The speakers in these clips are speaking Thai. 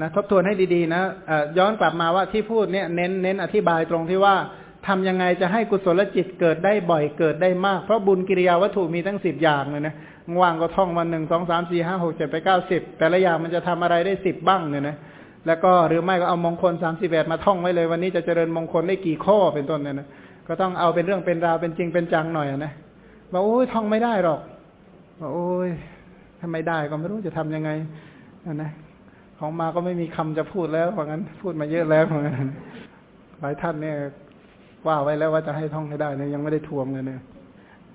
นะทบทวนให้ดีๆนะย้อนกลับมาว่าที่พูดเนี่ยเน้นเน้นอธิบายตรงที่ว่าทำยังไงจะให้กุศลจิตเกิดได้บ่อยเกิดได้มาก เพราะบุญกิริยาวัตถุมีทั้งสิบอย่างเลยนะว่างก็ท่องวันหนึ่งสองสามสี่ห้าหกเจ็ดไปเก้าสิบแต่ละอย่างมันจะทำอะไรได้สิบบ้างเนี่ยนะแล้วก็หรือไม่ก็เอามงคลสามสิบแปดมาท่องไว้เลย วันนี้จะเจริญมงคลได้กี่ข้อเป็นต้นเนี่ยนะก็ต้องเอาเป็นเรื่องเป็นราวเป็นจริงเป็นจังหน่อยนะบอกโอ้ยท่องไม่ได้หรอกบอกโอ้ยถ้าไม่ได้ก็ไม่รู้จะทํำยังไงนะ ของมาก็ไม่มีคำจะพูดแล้วเพราะงั้น พูดมาเยอะแล้วเพราะงั้นหลายท่านเนี่ยว่าไว้แล้วว่าจะให้ท่องให้ได้เนี่ยยังไม่ได้ทวงเลยเนี่ย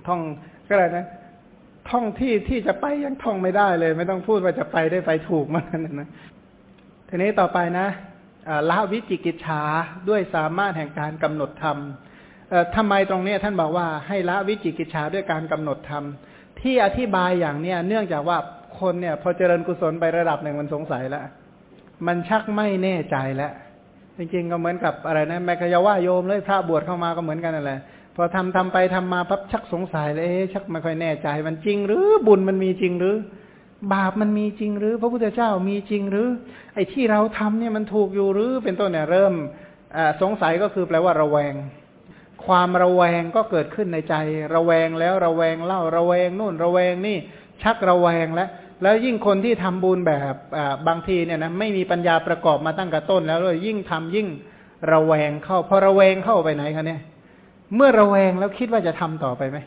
ท่องก็อะไรนะท่องที่ที่จะไปยังท่องไม่ได้เลย ไม่ต้องพูดว่าจะไปได้ไปถูกมากนะทีนี้ต่อไปนะละวิจิกิจฉาด้วยสามารถแห่งการกำหนดธรรมทำไมตรงนี้ท่านบอกว่าให้ละวิจิกิจฉาด้วยการกำหนดธรรมที่อธิบายอย่างเนี้ยเนื่องจากว่า คนเนี่ย พอเจริญกุศลไประดับหนึ่งมันสงสัยแล้วมันชักไม่แน่ใจแล้วจริงๆก็เหมือนกับอะไรนะแม่ขยาว่าโยมเลยพระบวชเข้ามาก็เหมือนกันนั่นแหละพอทำทำไปทำมาปั๊บชักสงสัยเลยเอ๊ชักไม่ค่อยแน่ใจ มันจริงหรือบุญมันมีจริงหรือ บาปมันมีจริงหรือ พระพุทธเจ้ามีจริงหรือ ไอ้ที่เราทำเนี่ยมันถูกอยู่หรือ เป็นต้นเนี่ยเริ่มสงสัยก็คือแปลว่าระแวง ความระแวงก็เกิดขึ้นในใจ ระแวงแล้วระแวงเล่าระแวงนู่นระแวงนี่ ชักระแวงแล้ว แล้วยิ่งคนที่ทำบุญแบบบางทีเนี่ยนะไม่มีปัญญาประกอบมาตั้งแต่ต้น แล้วเลยยิ่งทำยิ่งระแวงเข้าพอระแวงเข้าไปไหนคะเนี่ย เมื่อระแวงแล้วคิดว่าจะทำต่อไปไหม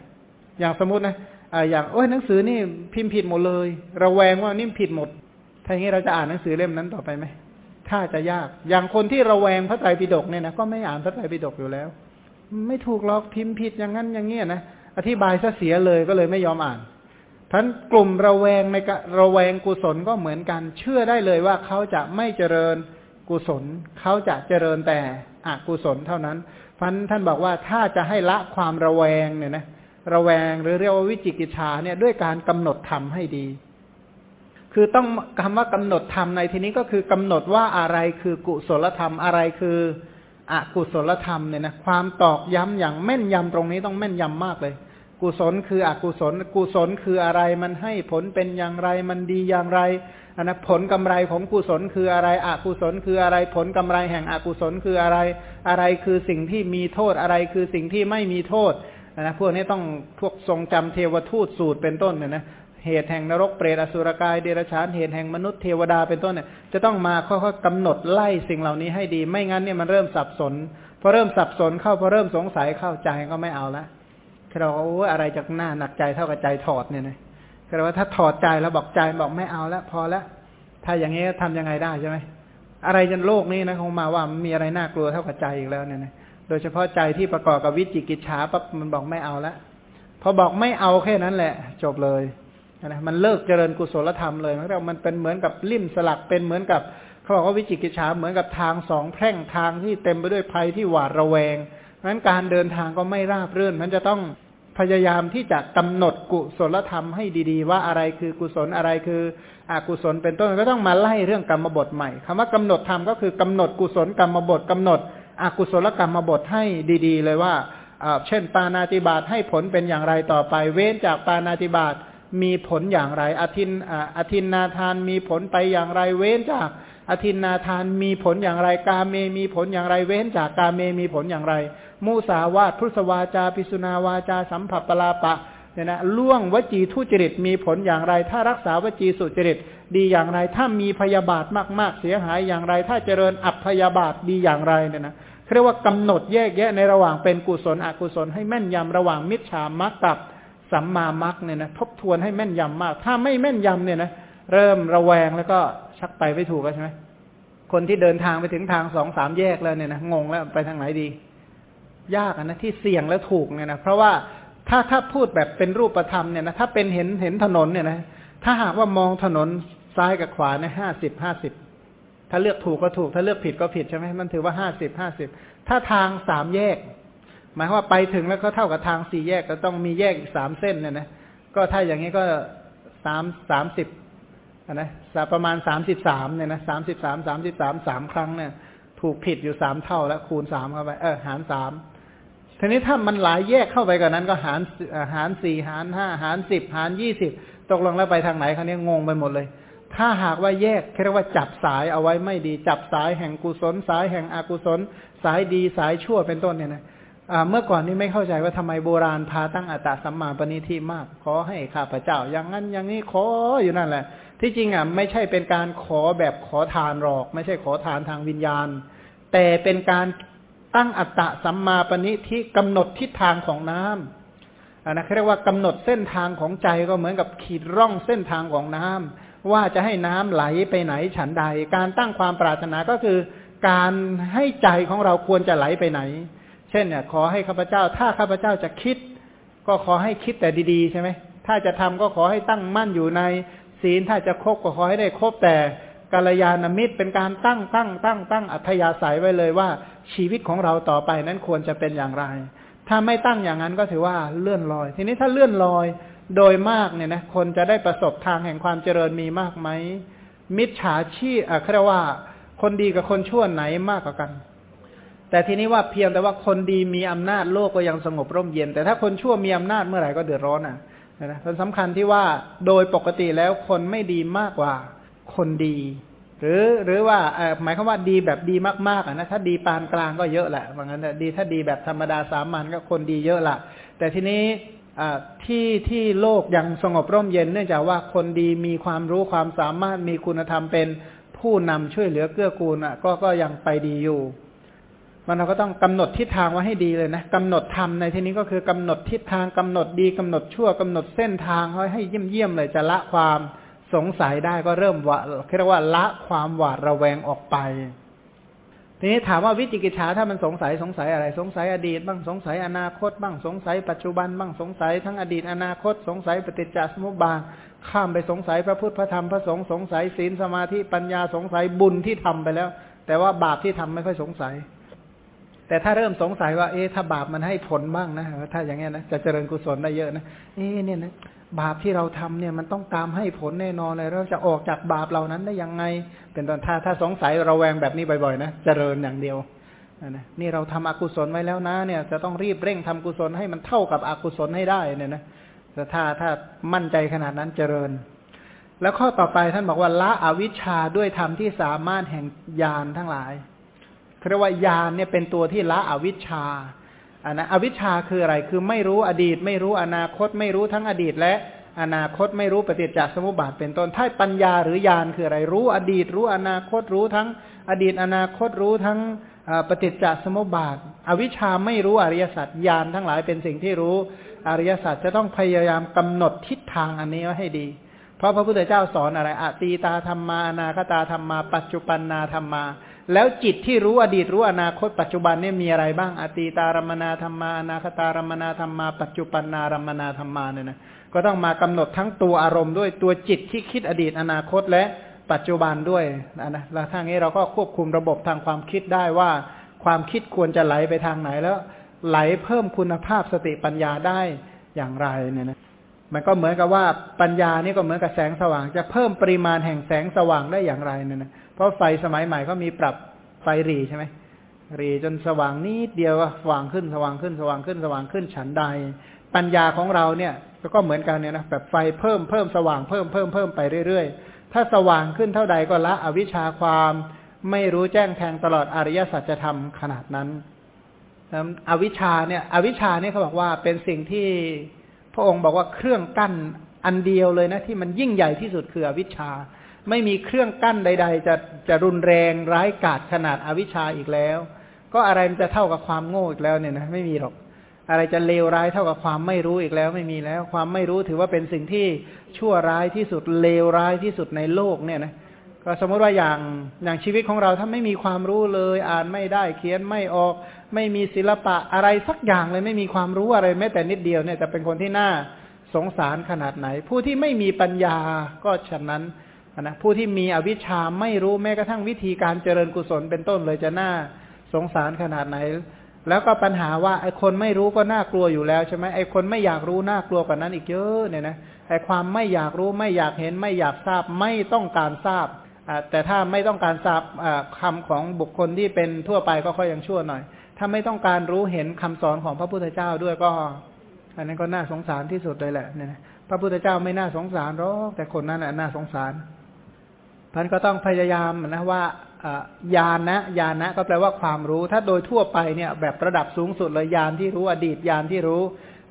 อย่างสมมตินะอ่าอย่างโอ้ยหนังสือนี่พิมพ์ผิดหมดเลย ระแวงว่านี่ผิดหมดถ้าอย่างนี้เราจะอ่านหนังสือเล่มนั้นต่อไปไหมถ้าจะยาก อย่างคนที่ระแวงพระไตรปิฎกเนี่ยนะก็ไม่อ่านพระไตรปิฎกอยู่แล้ว ไม่ถูกหรอกพิมพ์ผิดอย่างนั้นอย่างเงี้ยนะอธิบายซะเสียเลยก็เลยไม่ยอมอ่าน ท่านกลุ่มระแวงในระแวงกุศลก็เหมือนกัน เชื่อได้เลยว่าเขาจะไม่เจริญกุศล เขาจะเจริญแต่อกุศลเท่านั้นพันท่านบอกว่าถ้าจะให้ละความระแวงเนี่ยนะระแวงหรือเรียกว่าวิจิกิจชาเนี่ยด้วยการกำหนดธรรมให้ดี คือต้องคำว่ากำหนดธรรมในที่นี้ก็คือกำหนดว่าอะไรคือกุศลธรรมอะไรคืออกุศลธรรมเนี่ยนะความตอกย้ำอย่างแม่นยำตรงนี้ต้องแม่นยำมากเลย กุศลคืออกุศล กุศลคืออะไรมันให้ผลเป็นอย่างไรมันดีอย่างไรอันนะผลกำไรของกุศลคืออะไร อกุศลคืออะไร ผลกำไรแห่งอกุศลคืออะไร อะไรคือสิ่งที่มีโทษอะไรคือสิ่งที่ไม่มีโทษนะพวกนี้ต้องพวกทรงจำเทวทูตสูตรเป็นต้นเนี่ยนะเหตุแห่งนรกเปรตอสุรกายเดรัจฉานเหตุแห่งมนุษย์เทวดาเป็นต้นเนี่ยจะต้องมาค่อยๆกำหนดไล่สิ่งเหล่านี้ให้ดี ไม่งั้นเนี่ยมันเริ่มสับสนพอเริ่มสับสนเข้าพอเริ่มสงสัยเข้าใจก็ไม่เอาละ เราว่าอะไรจากหน้าหนักใจเท่ากับใจถอดเนี่ยนะคือว่าถ้าถอดใจแล้วบอกใจบอกไม่เอาแล้วพอแล้วถ้าอย่างนี้ทำยังไงได้ใช่ไหมอะไรจนโลกนี้นะคงมาว่ามีอะไรน่ากลัวเท่ากับใจอีกแล้วเนี่ยนะโดยเฉพาะใจที่ประกอบกับวิจิกิจฉาปั๊บมันบอกไม่เอาแล้วพอบอกไม่เอาแค่นั้นแหละ จบเลยนะมันเลิกเจริญกุศลธรรมเลยมันมันเป็นเหมือนกับลิ่มสลักเป็นเหมือนกับเขาบอกว่าวิจิกิจฉาเหมือนกับทางสองแพร่งทางที่เต็มไปด้วยภัยที่หวาดระแวงเพราะฉะนั้นการเดินทางก็ไม่ราบรื่น มันจะต้อง พยายามที่จะกำหนดกุศลธรรมให้ดีๆ ว่าอะไรคือกุศลอะไรคืออกุศลเป็นต้นก็ต้องมาไล่เรื่องกรรมบทใหม่คำว่ากำหนดธรรมก็คือกำหนดกุศลกรรมบทกำหนดอกุศลกรรมบทให้ดีๆ เลยว่าเช่น ปานาติบาตให้ผลเป็นอย่างไรต่อไป เว้นจากปานาติบาตมีผลอย่างไรอธินอธินนาทานมีผลไปอย่างไร เว้นจากอธินนาทานมีผลอย่างไร กาเมมีผลอย่างไร เว้นจากกาเมมีผลอย่างไร มุสาวาทพุทธวาจา ปิสุนาวาจา สัมผัสปลาปะเนี่ยนะล่วงวจีทุจริตมีผลอย่างไร ถ้ารักษาวจีสุจริตดีอย่างไร ถ้ามีพยาบาทมากๆ เสียหายอย่างไร ถ้าเจริญอัพยาบาทดีอย่างไรเนี่ยนะเรียกว่ากำหนดแยกแยะในระหว่างเป็นกุศลอกุศลให้แม่นยำระหว่างมิจฉามักกับสัมมามักเนี่ยนะทบทวนให้แม่นยำมาก ถ้าไม่แม่นยำเนี่ยนะเริ่มระแวงแล้วก็ชักไปไม่ถูกแล้วใช่ไหมคนที่เดินทางไปถึงทางสองสามแยกแล้วเนี่ยนะงงแล้วไปทางไหนดี ยากนะที่เสี่ยงและถูกเนี่ยนะเพราะว่าถ้าถ้าพูดแบบเป็นรูปธรรมเนี่ยนะถ้าเป็นเห็นเห็นถนนเนี่ยนะถ้าหากว่ามองถนนซ้ายกับขวาเนี่ยห้าสิบห้าสิบถ้าเลือกถูกก็ถูก ถ้าเลือกผิดก็ผิดใช่ไหมมันถือว่าห้าสิบห้าสิบถ้าทางสามแยก หมายว่าไปถึงแล้วก็เท่ากับทางสี่แยกก็ต้องมีแยกอีกสามเส้นเนี่ยนะก็ถ้าอย่างนี้ก็สามสามสิบนะประมาณสามสิบสามเนี่ยนะสามสิบสามสามสิบสามสามครั้งเนี่ยถูกผิดอยู่สามเท่าแล้วคูณสามเข้าไปเออหารสาม ทีนี้ถ้ามันหลายแยกเข้าไปกว่านั้นก็หารหารสี่หารห้าหารสิบหารยี่สิบตกลงแล้วไปทางไหนครั้นี้งงไปหมดเลย ถ้าหากว่าแยกเรียกว่าจับสายเอาไว้ไม่ดี จับสายแห่งกุศล สายแห่งอกุศล สายดีสายชั่วเป็นต้นเนี่ยนะเมื่อก่อนนี้ไม่เข้าใจว่าทำไมโบราณพาตั้งอัตตาสัมมาปณิทิมาก ขอให้ข้าพเจ้า อย่างนั้นอย่างนี้ขออยู่นั่นแหละ ที่จริงอะไม่ใช่เป็นการขอแบบขอทานหรอก ไม่ใช่ขอทานทางวิญญาณ แต่เป็นการ ตั้งอัตตะสัมมาปณิทิกำหนดทิศทางของน้ำอันนะเรียกว่ากำหนดเส้นทางของใจก็เหมือนกับขีดร่องเส้นทางของน้ำว่าจะให้น้ำไหลไปไหนฉันใด การตั้งความปรารถนาก็คือ การให้ใจของเราควรจะไหลไปไหน เช่นเนี่ยขอให้ข้าพเจ้า ถ้าข้าพเจ้าจะคิด ก็ขอให้คิดแต่ดีๆใช่ไหมถ้าจะทำก็ขอให้ตั้งมั่นอยู่ในศีลถ้าจะคบก็ขอให้ได้คบแต่ กัลยาณมิตรเป็นการตั้งตั้งตั้งตั้งอัธยาศัยไว้เลยว่า ชีวิตของเราต่อไปนั้นควรจะเป็นอย่างไร ถ้าไม่ตั้งอย่างนั้นก็ถือว่าเลื่อนลอย ทีนี้ถ้าเลื่อนลอยโดยมากเนี่ยนะคนจะได้ประสบทางแห่งความเจริญมีมากไหมมิจฉาชีพอะเรียกว่า คนดีกับคนชั่วไหนมากกว่ากัน แต่ทีนี้ว่าเพียงแต่ว่าคนดีมีอำนาจโลกก็ยังสงบร่มเย็น แต่ถ้าคนชั่วมีอำนาจเมื่อไหร่ก็เดือดร้อนอะนะมันสำคัญที่ว่าโดยปกติแล้วคนไม่ดีมากกว่า คนดี หรือหรือว่าหมายความว่าดีแบบดีมากๆอะนะถ้าดีปานกลางก็เยอะแหละว่างั้นดีถ้าดีแบบธรรมดาสามัญก็คนดีเยอะละแต่ทีนี้ที่ที่โลกยังสงบร่มเย็นเนื่องจากว่าคนดีมีความรู้ความสามารถมีคุณธรรมเป็นผู้นำช่วยเหลือเกื้อกูลอะก็ก็ยังไปดีอยู่ มันเราก็ต้องกำหนดทิศทางไว้ให้ดีเลยนะกำหนดธรรมในที่นี้ก็คือกำหนดทิศทางกำหนดดีกำหนดชั่วกำหนดเส้นทางให้ให้เยี่ยมเยี่ยมเลยจะละความ สงสัยได้ก็เริ่มว่าเรียกว่าละความหวาดระแวงออกไป ทีนี้ถามว่าวิจิกิจฉาถ้ามันสงสัยสงสัยอะไร สงสัยอดีต บ้างสงสัยอนาคต บ้างสงสัยปัจจุบัน บ้างสงสัยทั้งอดีตอนาคต สงสัยปฏิจจสมุปบาทข้ามไปสงสัยพระพุทธพระธรรมพระสงฆ์สงสัยศีลสมาธิปัญญาสงสัยบุญที่ทำไปแล้ว แต่ว่าบาปที่ทำไม่ค่อยสงสัย แต่ถ้าเริ่มสงสัยว่า เอ๊ะถ้าบาปมันให้ผลบ้างนะถ้าอย่างเงี้ยนะจะเจริญกุศลได้เยอะนะเอ๊ะเนี่ยนะบาปที่เราทำเนี่ยมันต้องตามให้ผลแน่นอนเลย เราจะออกจากบาปเหล่านั้นได้ยังไง เป็นตอนถ้าถ้าสงสัยระแวงแบบนี้บ่อยๆนะเจริญอย่างเดียวนะนี่เราทำอกุศลไว้แล้วนะเนี่ย จะต้องรีบเร่งทำกุศลให้มันเท่ากับอกุศลให้ได้เนี่ยนะแต่ถ้าถ้ามั่นใจขนาดนั้นเจริญ แล้วข้อต่อไปท่านบอกว่าละอวิชชาด้วยธรรมที่สามารถแห่งญาณทั้งหลาย เรียกว่าญาณเนี่ยเป็นตัวที่ละอวิชชาอันนะอวิชชาคืออะไรคือไม่รู้อดีต ไม่รู้อนาคต ไม่รู้ทั้งอดีต และอนาคตไม่รู้ปฏิจจสมุปบาทเป็นต้นถ้าปัญญาหรือญาณคืออะไรรู้อดีต รู้อนาคตรู้ทั้งอดีต อนาคตรู้ทั้งปฏิจจสมุปบาท อวิชชาไม่รู้อริยสัจญาณทั้งหลายเป็นสิ่งที่รู้อริยสัจจะต้องพยายามกำหนดทิศทางอันนี้ไว้ให้ดี เพราะพระพุทธเจ้าสอนอะไรอตีตาธรรมาอนาคตาธรรมา ปัจจุปันนาธรรมา แล้วจิตที่รู้อดีตรู้อนาคตปัจจุบันเนี่ยมีอะไรบ้าง อตีตารมนาธรรมาอนาคตารมนาธรรมา ปัจจุปันนารมนาธรรมาเนี่ยนะก็ต้องมากำหนดทั้งตัวอารมณ์ด้วยตัวจิตที่คิดอดีตอนาคตและปัจจุบันด้วยนะแล้วทางนี้เราก็ควบคุมระบบทางความคิดได้ว่า ความคิดควรจะไหลไปทางไหนแล้ว ไหลเพิ่มคุณภาพสติปัญญาได้อย่างไรเนี่ยนะมันก็เหมือนกับว่าปัญญานี่ก็เหมือนกับแสงสว่าง จะเพิ่มปริมาณแห่งแสงสว่างได้อย่างไรเนี่ยนะ ราะไฟสมัยใหม่เขามีปรับไฟรีใช่ไหมรีจนสว่างนิดเดียวสว่างขึ้นสว่างขึ้นสว่างขึ้นสว่างขึ้นฉันใด ปัญญาของเราเนี่ยก็เหมือนกันเนี่ยนะแบบไฟเพิ่มเพิ่มสว่างเพิ่มเพิ่มเพิ่มไปเรื่อยๆ ถ้าสว่างขึ้นเท่าใดก็ละอวิชชาความไม่รู้แจ้งแทงตลอดอริยสัจธรรมขนาดนั้นอวิชชาเนี่ยอวิชชาเนี่ยเขาบอกว่าเป็นสิ่งที่พระองค์บอกว่าเครื่องกั้นอันเดียวเลยนะที่มันยิ่งใหญ่ที่สุดคืออวิชชา ไม่มีเครื่องกั้นใด ๆ จะจะรุนแรงร้ายกาจขนาดอวิชชาอีกแล้ว ก็อะไรมันจะเท่ากับความโง่อีกแล้วเนี่ยนะไม่มีหรอก อะไรจะเลวร้ายเท่ากับความไม่รู้อีกแล้ว ไม่มีแล้ว ความไม่รู้ถือว่าเป็นสิ่งที่ชั่วร้ายที่สุดเลวร้ายที่สุดในโลกเนี่ยนะก็สมมติว่าอย่างอย่างชีวิตของเราถ้าไม่มีความรู้เลย อ่านไม่ได้เขียนไม่ออก ไม่มีศิลปะอะไรสักอย่างเลยไม่มีความรู้อะไรแม้แต่นิดเดียวเนี่ยจะเป็นคนที่น่าสงสารขนาดไหน ผู้ที่ไม่มีปัญญาก็ฉะนั้น นะผู้ที่มีอวิชชาไม่รู้แม้กระทั่งวิธีการเจริญกุศลเป็นต้นเลยจะน่าสงสารขนาดไหน แล้วก็ปัญหาว่าไอ้คนไม่รู้ก็น่ากลัวอยู่แล้วใช่ไหมไอ้คนไม่อยากรู้น่ากลัวกว่านั้นอีกเยอะเนี่ยนะไอ้ความไม่อยากรู้ไม่อยากเห็นไม่อยากทราบไม่ต้องการทราบแต่ถ้าไม่ต้องการทราบคำของบุคคลที่เป็นทั่วไปก็ค่อยยังชั่วหน่อย ถ้าไม่ต้องการรู้เห็นคำสอนของพระพุทธเจ้าด้วยก็ อันนั้นก็น่าสงสารที่สุดเลยแหละเนี่ยพระพุทธเจ้าไม่น่าสงสารหรอกแต่คนนั้นแหละน่าสงสาร พันก็ต้องพยายามนะว่าญาณนะญาณนะก็แปลว่าความรู้ ถ้าโดยทั่วไปเนี่ยแบบระดับสูงสุดเลยญาณที่รู้อดีตญาณที่รู้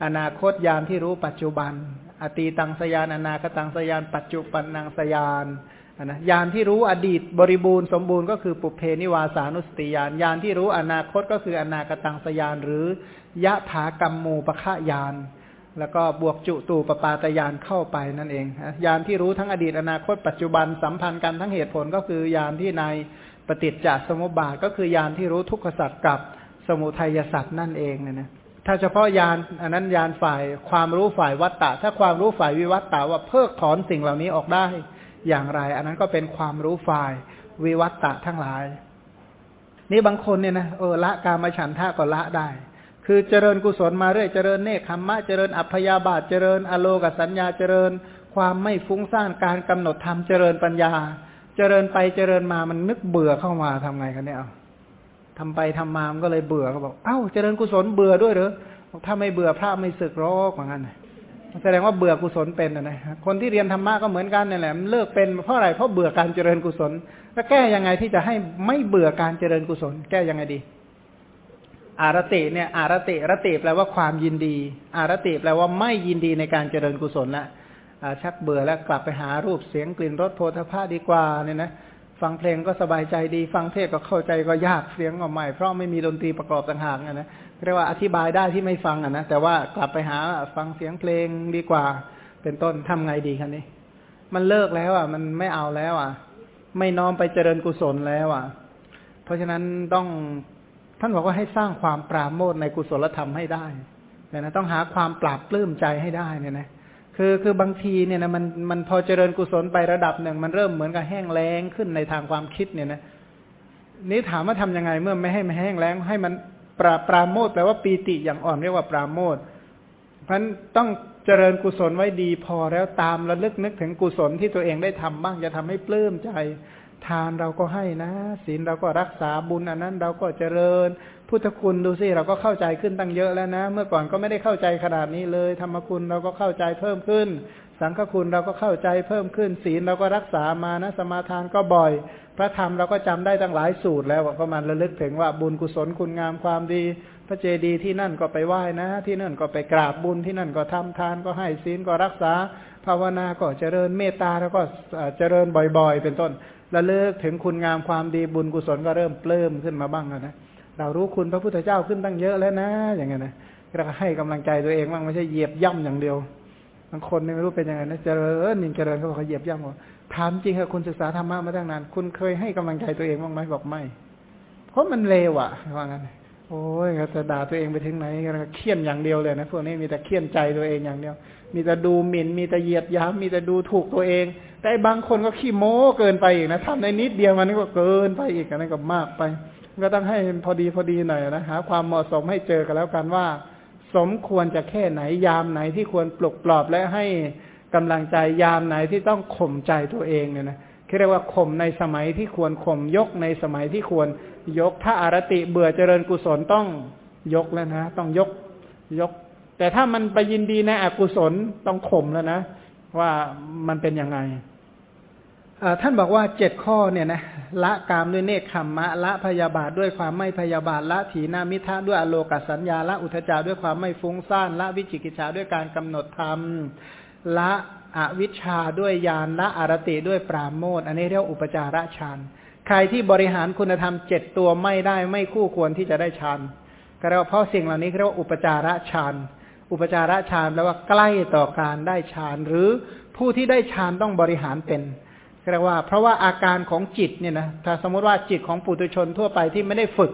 อนาคตญาณที่รู้ปัจจุบัน อตีตังสยานอนาคตังสยาน ปัจจุบันนังสยานนะญาณที่รู้อดีตบริบูรณ์สมบูรณ์ก็คือปุเพนิวาสานุสติญาณญาณที่รู้อนาคตก็คืออนาคตังสยานหรือยะถากรรมูปะฆะญาณ แล้วก็บวกจุตูปปาตยานเข้าไปนั่นเองยานที่รู้ทั้งอดีตอนาคตปัจจุบันสัมพันธ์กันทั้งเหตุผลก็คือยานที่ในปฏิจจสมุปบาทก็คือยานที่รู้ทุกขสัตว์กับสมุทัยสัตว์นั่นเองเนี่ยนะถ้าเฉพาะยานอันนั้นยานฝ่ายความรู้ฝ่ายวัตตะ ถ้าความรู้ฝ่ายวิวัตตะว่าเพิกถอนสิ่งเหล่านี้ออกได้อย่างไร อันนั้นก็เป็นความรู้ฝ่ายวิวัตตะทั้งหลาย นี่บางคนเนี่ยนะเออละกามฉันทะก็ละได้ คือเจริญกุศลมาเรื่อยเจริญเนคขมมะเจริญอัพยาบาทเจริญอโลกสัญญาเจริญ ความไม่ฟุ้งซ่านการกำหนดธรรมเจริญปัญญา เจริญไปเจริญมามันนึกเบื่อเข้ามาทำไงกันเนี่ยเอาทำไปทำมามันก็เลยเบื่อก็บอกเอ้าเจริญกุศลเบื่อด้วยเหรอถ้าไม่เบื่อพระไม่สึกรอกเหมือนกันแสดงว่าเบื่อกุศลเป็นนะคนที่เรียนธรรมะก็เหมือนกันนี่แหละเลิกเป็นเพราะอะไรเพราะเบื่อการเจริญกุศลแล้วแก้ยังไงที่จะให้ไม่เบื่อการเจริญกุศล แก้ยังไงดี อารติเนี่ยอารติรติแปลว่าความยินดี อารติแปลว่าไม่ยินดีในการเจริญกุศลละชักเบื่อแล้วกลับไปหารูปเสียงกลิ่นรสโพธาภาดีกว่าเนี่ยนะฟังเพลงก็สบายใจดี ฟังเทศก็เข้าใจก็ยากเสียงก็ใหม่เพราะไม่มีดนตรีประกอบต่างหากนะเรียกว่าอธิบายได้ที่ไม่ฟังอะนะแต่ว่ากลับไปหาฟังเสียงเพลงดีกว่า เป็นต้นทำไงดีคันนี้ มันเลิกแล้วอะ มันไม่เอาแล้วอะ ไม่น้อมไปเจริญกุศลแล้วอะ เพราะฉะนั้นต้อง ท่านบอกว่าให้สร้างความปราโมทในกุศลธรรมให้ได้เนี่ยนะต้องหาความปราบปลื้มใจให้ได้เนี่ยนะคือคือบางทีเนี่ยนะมันมันพอเจริญกุศลไประดับหนึ่ง มันเริ่มเหมือนกับแห้งแล้งขึ้นในทางความคิดเนี่ยนะนี้ถามว่าทํำยังไงเมื่อไม่ให้มันแห้งแล้ง ให้มันปราปราโมทแปลว่าปีติอย่างอ่อนเรียกว่าปราโมทเพราะนั้นต้องเจริญกุศลไว้ดีพอแล้วตามระลึกนึกถึงกุศลที่ตัวเองได้ทำบ้างจะทำให้ปลื้มใจ ทานเราก็ให้นะศีลเราก็รักษาบุญอันนั้นเราก็เจริญ พุทธคุณดูสิเราก็เข้าใจขึ้นตั้งเยอะแล้วนะ เมื่อก่อนก็ไม่ได้เข้าใจขนาดนี้เลย ธรรมคุณเราก็เข้าใจเพิ่มขึ้น สังฆคุณเราก็เข้าใจเพิ่มขึ้น ศีลเราก็รักษามานะ สมาทานก็บ่อย พระธรรมเราก็จำได้ตั้งหลายสูตรแล้วก็มันระลึกถึงว่าบุญกุศลคุณงามความดี พระเจดีย์ที่นั่นก็ไปไหว้นะ ที่นั่นก็ไปกราบบุญที่นั่นก็ทำทานก็ให้ศีลก็รักษาภาวนาก็เจริญเมตตาแล้วก็เจริญบ่อย ๆ เป็นต้น ระลึกถึงคุณงามความดีบุญกุศลก็เริ่มเปลิ้มขึ้นมาบ้างแล้วนะ เรารู้คุณพระพุทธเจ้าขึ้นตั้งเยอะแล้วนะ อย่างเงี้ยนะเราก็ให้กำลังใจตัวเองบ้างไม่ใช่เหยียบย่ำอย่างเดียวบางคนไม่รู้เป็นยังไงนะเจริญนินเจริญเขาบอกเขาเหยียบย่ำว่าถามจริงค่ะคุณศึกษาธรรมะมาตั้งนาน คุณเคยให้กำลังใจตัวเองบ้างไหมบอกไม่ เพราะมันเลวอะว่างั้นโอ้ยจะด่าตัวเองไปถึงไหนก็เคี่ยนอย่างเดียวเลยนะพวกนี้มีแต่เคี่ยนใจตัวเองอย่างเดียว มีแต่ดูหมิ่น มีแต่เหยียดย้ำมีแต่ดูถูกตัวเอง แต่บางคนก็ขี้โม้เกินไปอีกนะทำในนิดเดียวมันก็เกินไปอีกอันนั้นก็มากไป ก็ต้องให้พอดีพอดีหน่อยนะหาความเหมาะสมให้เจอกันแล้วกันว่า สมควรจะแค่ไหนยามไหนที่ควรปลุกปลอบและให้กำลังใจยามไหนที่ต้องข่มใจตัวเองเนี่ยนะเรียกว่าข่มในสมัยที่ควรข่มยกในสมัยที่ควรยกถ้าอารติเบื่อเจริญกุศลต้องยกแล้วนะต้องยกยก แต่ถ้ามันไปยินดีในอกุศลต้องข่มแล้วนะ ว่ามันเป็นยังไง ท่านบอกว่าเจ็ดข้อเนี่ยนะละกามด้วยเนคขมมะละพยาบาทด้วยความไม่พยาบาทละถีนามิทะด้วยอโลกสัญญาละอุทจาด้วยความไม่ฟุ้งซ่านละวิจิกิจฉาด้วยการกำหนดธรรมละอวิชชาด้วยญาณละอารติด้วยปราโมทอันนี้เรียกอุปจาระฌานใครที่บริหารคุณธรรมเจ็ดตัวไม่ได้ไม่คู่ควรที่จะได้ฌานก็เรียกว่าเพราะสิ่งเหล่านี้เรียกว่าอุปจาระฌานอุปจาระฌานแปลว่าใกล้ต่อการได้ฌานหรือผู้ที่ได้ฌานต้องบริหารเป็น เรียกว่า เพราะว่าอาการของจิตเนี่ยนะถ้าสมมติว่าจิตของปุถุชนทั่วไปที่ไม่ได้ฝึก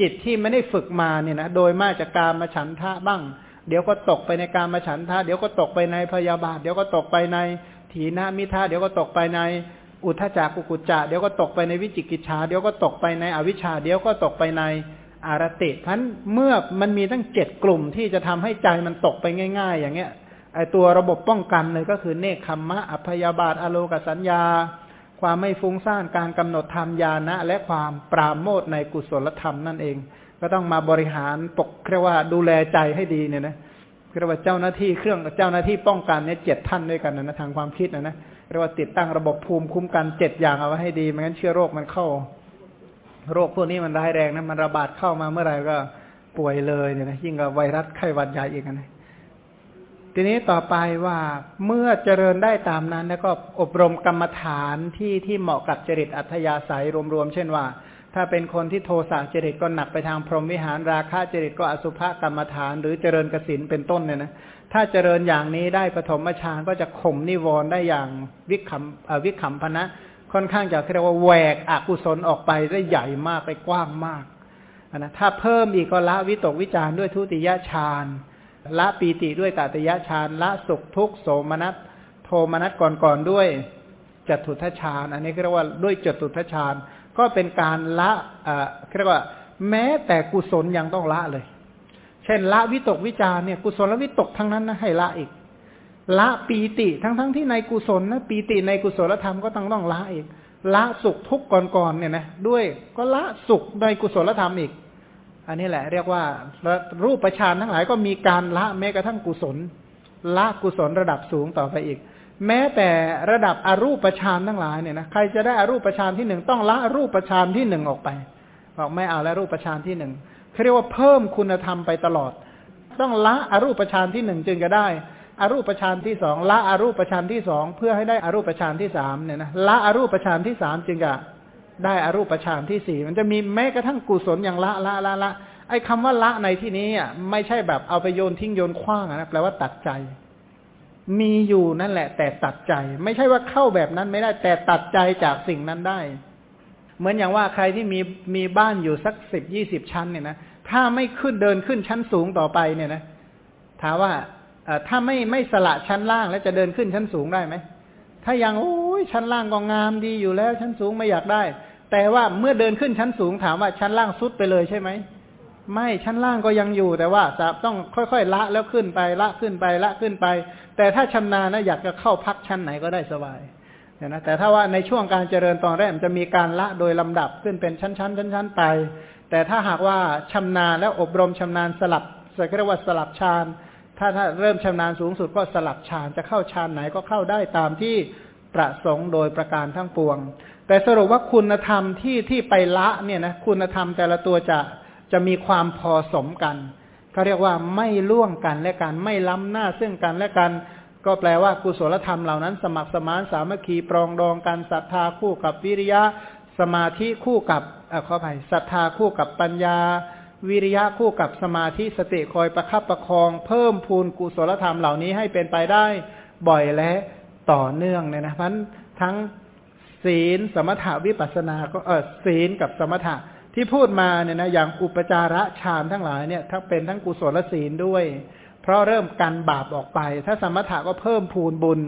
จิตที่ไม่ได้ฝึกมาเนี่ยนะโดยมากจากการมาฉันทะบ้าง เดี๋ยวก็ตกไปในการมาฉันทะ เดี๋ยวก็ตกไปในพยาบาท เดี๋ยวก็ตกไปในถีนามิทาเดี๋ยวก็ตกไปในอุทธจักกุกุจจะเดี๋ยวก็ตกไปในวิจิกิจชา เดี๋ยวก็ตกไปในอวิชชา เดี๋ยวก็ตกไปในอารติพันเมื่อมันมีตั้งเจ็ดกลุ่มที่จะทำให้ใจมันตกไปง่าย ๆ อย่างเงี้ย ไอตัวระบบป้องกันเลยก็คือเนคขมมะ อัพยาบาท อโลกสัญญา ความไม่ฟุ้งซ่านการกำหนดธรรมญาณะ และความปราโมทในกุศลธรรมนั่นเอง ก็ต้องมาบริหารปกเรียกว่าดูแลใจให้ดีเนี่ยนะเรียกว่าเจ้าหน้าที่เครื่องเจ้าหน้าที่ป้องกันเนี่ยเจ็ดท่านด้วยกันนะทางความคิดนะนะเรียกว่าติดตั้งระบบภูมิคุ้มกันเจ็ดอย่างเอาไว้ให้ดีไม่งั้นเชื้อโรคมันเข้า โรคพวกนี้มันร้ายแรงนะมันระบาดเข้ามาเมื่อไหร่ก็ป่วยเลยเนี่ยนะยิ่งกับไวรัสไข้หวัดใหญ่อีกนะ ทีนี้ต่อไปว่าเมื่อเจริญได้ตามนั้น แล้วก็อบรมกรรมฐานที่ที่เหมาะกับจริตอัธยาศัยรวมๆเช่นว่า ถ้าเป็นคนที่โทสะจริตก็หนักไปทางพรหมวิหารราคะจริตก็อสุภกรรมฐาน หรือเจริญกสินเป็นต้นเนี่ยนะถ้าเจริญอย่างนี้ได้ปฐมฌานก็จะข่มนิวรณ์ได้อย่างวิขำวิขำพนะ ค่อนข้างจะเรียกว่าแหวกอกุศลออกไปได้ใหญ่มากไปกว้างมากนะถ้าเพิ่มอีกก็ละวิตกวิจารด้วยทุติยฌาน ละปีติด้วยตาติยฌานละสุขทุกโสมนัสโทมนัสก่อนๆด้วยจตุทัชฌานอันนี้เรียกว่าด้วยจตุทัชฌานก็เป็นการละเรียกว่า แม้แต่กุศลยังต้องละเลย เช่น ละวิตกวิจารเนี่ยกุศลวิตกทั้งนั้นนะให้ละอีก ละปีติทั้งๆทที่ในกุศลนะปีติในกุศลธรรมก็ต้องต้องละอีก ละสุขทุกข์ก่อนๆเนี่ยนะด้วยก็ละสุขในกุศลธรรมอีก อันนี้แหละ เรียกว่ารูปประชานทั้งหลายก็มีการละแม้กระทั่งกุศล ละกุศลระดับสูงต่อไปอีก แม้แต่ระดับอรูปประชานทั้งหลายเนี่ยนะใครจะได้อรูปประชานที่หนึ่งต้องละรูปประชานที่หนึ่งออกไปบอกไม่เอาแล้วรูปประชานที่หนึ่งเขาเรียกว่าเพิ่มคุณธรรมไปตลอด ต้องละอรูปประชานที่หนึ่งจึงจะได้อรูปประชานที่สองละอรูปประชานที่สองเพื่อให้ได้อรูปประชานที่สามเนี่ยนะละอรูปประชานที่สามจึงจะ ได้อรูปฌานที่สี่มันจะมีแม้กระทั่งกุศลอย่างละละละละไอ้คำว่าละในที่นี้อะไม่ใช่แบบเอาไปโยนทิ้งโยนคว้างนะแปลว่าตัดใจ มีอยู่นั่นแหละ แต่ตัดใจ ไม่ใช่ว่าเข้าแบบนั้นไม่ได้แต่ตัดใจจากสิ่งนั้นได้ เหมือนอย่างว่าใครที่มีมีบ้านอยู่สักสิบยี่สิบชั้นเนี่ยนะถ้าไม่ขึ้นเดินขึ้นชั้นสูงต่อไปเนี่ยนะถามว่าถ้าไม่ไม่สละชั้นล่างแล้วจะเดินขึ้นชั้นสูงได้ไหมถ้ายังโอ้ยชั้นล่างก็งามดีอยู่แล้ว ชั้นสูงไม่อยากได้ แต่ว่าเมื่อเดินขึ้นชั้นสูงถามว่าชั้นล่างซุดไปเลยใช่ไหมไม่ชั้นล่างก็ยังอยู่แต่ว่าจะต้องค่อยๆละแล้วขึ้นไปละขึ้นไปละขึ้นไป แต่ถ้าชำนาญนะอยากจะเข้าพักชั้นไหนก็ได้สบายนะแต่ถ้าว่าในช่วงการเจริญตอนแรกจะมีการละโดยลำดับขึ้นเป็นชั้นๆชั้นๆไป แต่ถ้าหากว่าชำนาญแล้วอบรมชำนาญสลับเรียกว่าสลับฌานถ้าถ้าเริ่มชำนาญสูงสุดก็สลับฌานจะเข้าฌานไหนก็เข้าได้ตามที่ประสงค์โดยประการทั้งปวง แต่สรุปว่าคุณธรรมที่ที่ไปละเนี่ยนะคุณธรรมแต่ละตัวจะจะมีความพอสมกันเขาเรียกว่าไม่ล่วงกันและกันไม่ล้ำหน้าซึ่งกันและกัน ก็แปลว่ากุศลธรรมเหล่านั้น สมัครสมานสามัคคีปรองดองกันศรัทธาคู่กับวิริยะ สมาธิคู่กับอขออภัยศรัทธาคู่กับปัญญา วิริยะคู่กับสมาธิสติคอยประคับประคอง เพิ่มพูนกุศลธรรมเหล่านี้ให้เป็นไปได้บ่อยและต่อเนื่องเนี่ยนะพันทั้ง ศีลสมถาวิปัสนา ก็เออศีลกับสมถะที่พูดมาเนี่ยนะอย่างอุปจาระฌานทั้งหลายเนี่ยทั้งเป็นทั้งกุศลศีลด้วย เพราะเริ่มกันบาปออกไป ถ้าสมถะก็เพิ่มพูนบุญ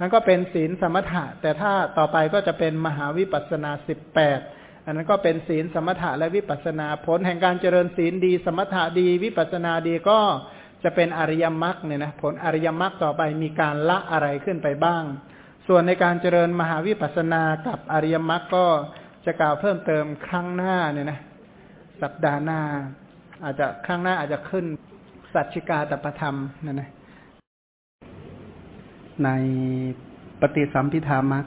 นั่นก็เป็นศีลสมถะ แต่ถ้าต่อไปก็จะเป็นมหาวิปัสนาสิบแปดอันนั้นก็เป็นศีลสมถะและวิปัสนาผลแห่งการเจริญศีลดี สมถะดี วิปัสนาดีก็จะเป็นอริยมรรคเนี่ยนะผลอริยมรรคต่อไปมีการละอะไรขึ้นไปบ้าง ส่วนในการเจริญมหาวิปัสสนากับอริยมรรคก็จะกล่าวเพิ่มเติมครั้งหน้าเนี่ยนะสัปดาห์หน้า อาจจะครั้งหน้าอาจจะขึ้นสัจจิกาตประธรรมนั่นนะในปฏิสัมพิธามัค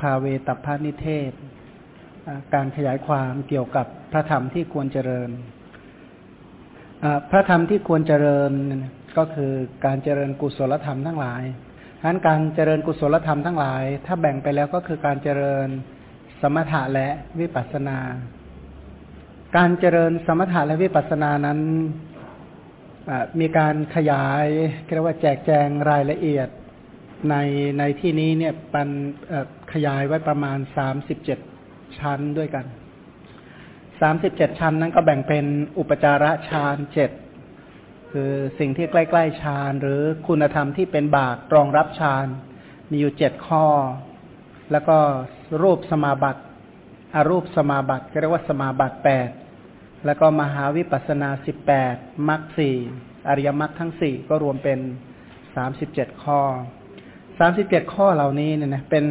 ภาเวตพานิเทศ การขยายความเกี่ยวกับพระธรรมที่ควรเจริญ พระธรรมที่ควรเจริญก็คือการเจริญกุศลธรรมทั้งหลาย นั้นการเจริญกุศลธรรมทั้งหลาย ถ้าแบ่งไปแล้วก็คือการเจริญสมถะและวิปัสสนา การเจริญสมถะและวิปัสสนานั้นมีการขยายเรียกว่าแจกแจงรายละเอียดในในที่นี้เนี่ยปันขยายไว้ประมาณสามสิบเจ็ดชั้นด้วยกันสามสิบเจ็ดชั้นนั้นก็แบ่งเป็นอุปจาระฌานเจ็ด คือสิ่งที่ใกล้ ๆฌานหรือคุณธรรมที่เป็นบาตรองรับฌานมีอยู่เจ็ดข้อ แล้วก็รูปสมาบัติอารูปสมาบัติก็เรียกว่าสมาบัติแปดแล้วก็มหาวิปัสนาสิบแปดมรรคสี่อริยมรรคทั้งสี่ก็รวมเป็นสามสิบเจ็ดข้อสามสิบเจ็ดข้อเหล่านี้เนี่ยนะเป็น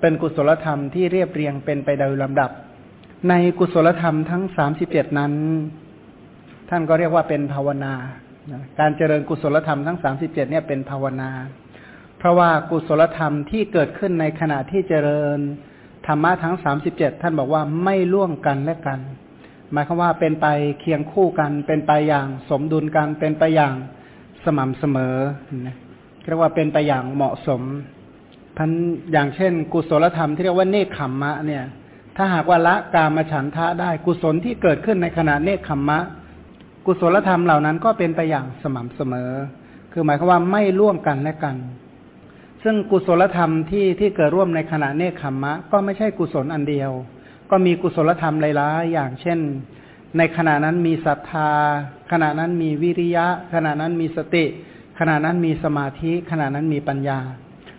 เป็นกุศลธรรมที่เรียบเรียงเป็นไปโดยลำดับ ในกุศลธรรมทั้งสามสิบเจ็ดนั้น ท่านก็เรียกว่าเป็นภาวนา การเจริญกุศลธรรมทั้งสามสิบเจ็ดเนี่ยเป็นภาวนาเพเพราะว่ากุศลธรรมที่เกิดขึ้นในขณะที่เจริญธรรมะทั้งสามสิบเจ็ดท่านบอกว่าไม่ล่วงกันและกัน หมายความว่าเป็นไปเคียงคู่กัน เป็นไปอย่างสมดุลกัน เป็นไปอย่างสม่ำเสมอนะเรียกว่าเป็นไปอย่างเหมาะสมพันอย่างเช่น กุศลธรรมที่เรียกว่าเนคขมมะเนี่ย ถ้าหากว่าละกามฉันทะได้กุศลที่เกิดขึ้นในขณะเนคขมมะ กุศลธรรมเหล่านั้นก็เป็นไปอย่างสม่ำเสมอ คือหมายความว่าไม่ร่วมกันและกัน ซึ่งกุศลธรรมที่ที่เกิดร่วมในขณะเนคขมมะ ก็ไม่ใช่กุศลอันเดียว ก็มีกุศลธรรมหลายๆอย่างเช่น ในขณะนั้นมีศรัทธา ขณะนั้นมีวิริยะ ขณะนั้นมีสติ ขณะนั้นมีสมาธิ ขณะนั้นมีปัญญา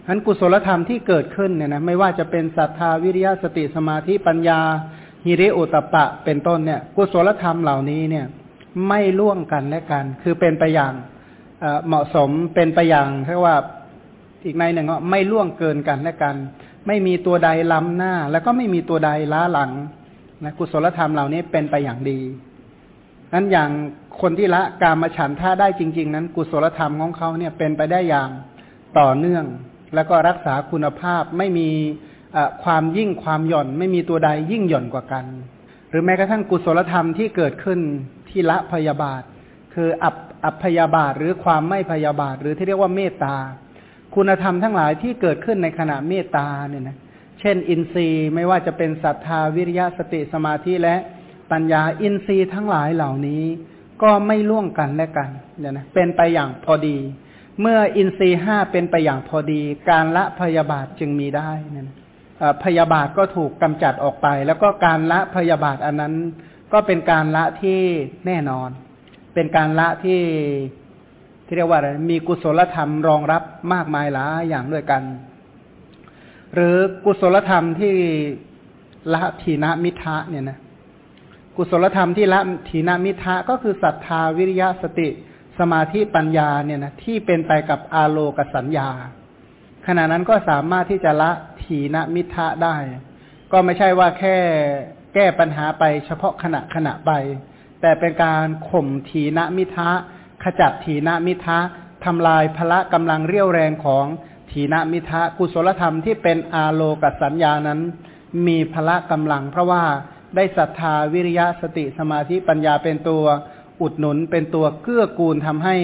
ฉะนั้นกุศลธรรมที่เกิดขึ้นเนี่ยนะไม่ว่าจะเป็นศรัทธาวิริยะสติสมาธิปัญญาฮิริโอตปะเป็นต้นเนี่ย กุศลธรรมเหล่านี้เนี่ย ไม่ล่วงกันและกัน คือเป็นไปอย่างเหมาะสมเป็นไปอย่างเรียกว่าอีกในหนึ่งก็ไม่ล่วงเกินกันและกัน ไม่มีตัวใดล้ำหน้า แล้วก็ไม่มีตัวใดล้าหลังนะกุศลธรรมเหล่านี้เป็นไปอย่างดีนั้นอย่างคนที่ละกามฉันท่าได้จริง ๆ นั้น กุศลธรรมของเขาเนี่ยเป็นไปได้อย่างต่อเนื่อง แล้วก็รักษาคุณภาพไม่มีความยิ่งความหย่อน ไม่มีตัวใดยิ่งหย่อนกว่ากัน หรือแม้กระทั่งกุศลธรรมที่เกิดขึ้น ที่ละพยาบาท คืออับอัพยาบาทหรือความไม่พยาบาท หรือที่เรียกว่าเมตตา คุณธรรมทั้งหลายที่เกิดขึ้นในขณะเมตตาเนี่ยนะเช่น อินทรีย์ไม่ว่าจะเป็นศรัทธาวิริยะสติสมาธิและปัญญาอินทรีย์ทั้งหลายเหล่านี้ ก็ไม่ล่วงกันและกันเนี่ยนะเป็นไปอย่างพอดี เมื่ออินทรีย์ห้าเป็นไปอย่างพอดี การละพยาบาทจึงมีได้นั่นพยาบาทก็ถูกกำจัดออกไป แล้วก็การละพยาบาทอันนั้น ก็เป็นการละที่แน่นอน เป็นการละที่ที่เรียกว่าอะไรมีกุศลธรรมรองรับมากมายหลายอย่างด้วยกัน หรือกุศลธรรมที่ละทีนมิทะเนี่ยนะกุศลธรรมที่ละทีนมิทะก็คือศรัทธาวิริยะสติ สมาธิปัญญาเนี่ยนะที่เป็นไปกับอาโลกสัญญา ขณะนั้นก็สามารถที่จะละถีนมิทะได้ ก็ไม่ใช่ว่าแค่ แก้ปัญหาไปเฉพาะขณะขณะไป แต่เป็นการข่มถีนมิทะ ขจัดถีนมิทะทำลายพละกำลังเรี่ยวแรงของถีนมิทะกุศลธรรมที่เป็นอาโลกสัญญานั้น มีพละกำลัง เพราะว่าได้ศรัทธาวิริยะสติสมาธิปัญญาเป็นตัวอุดหนุนเป็นตัวเกื้อกูลทำให้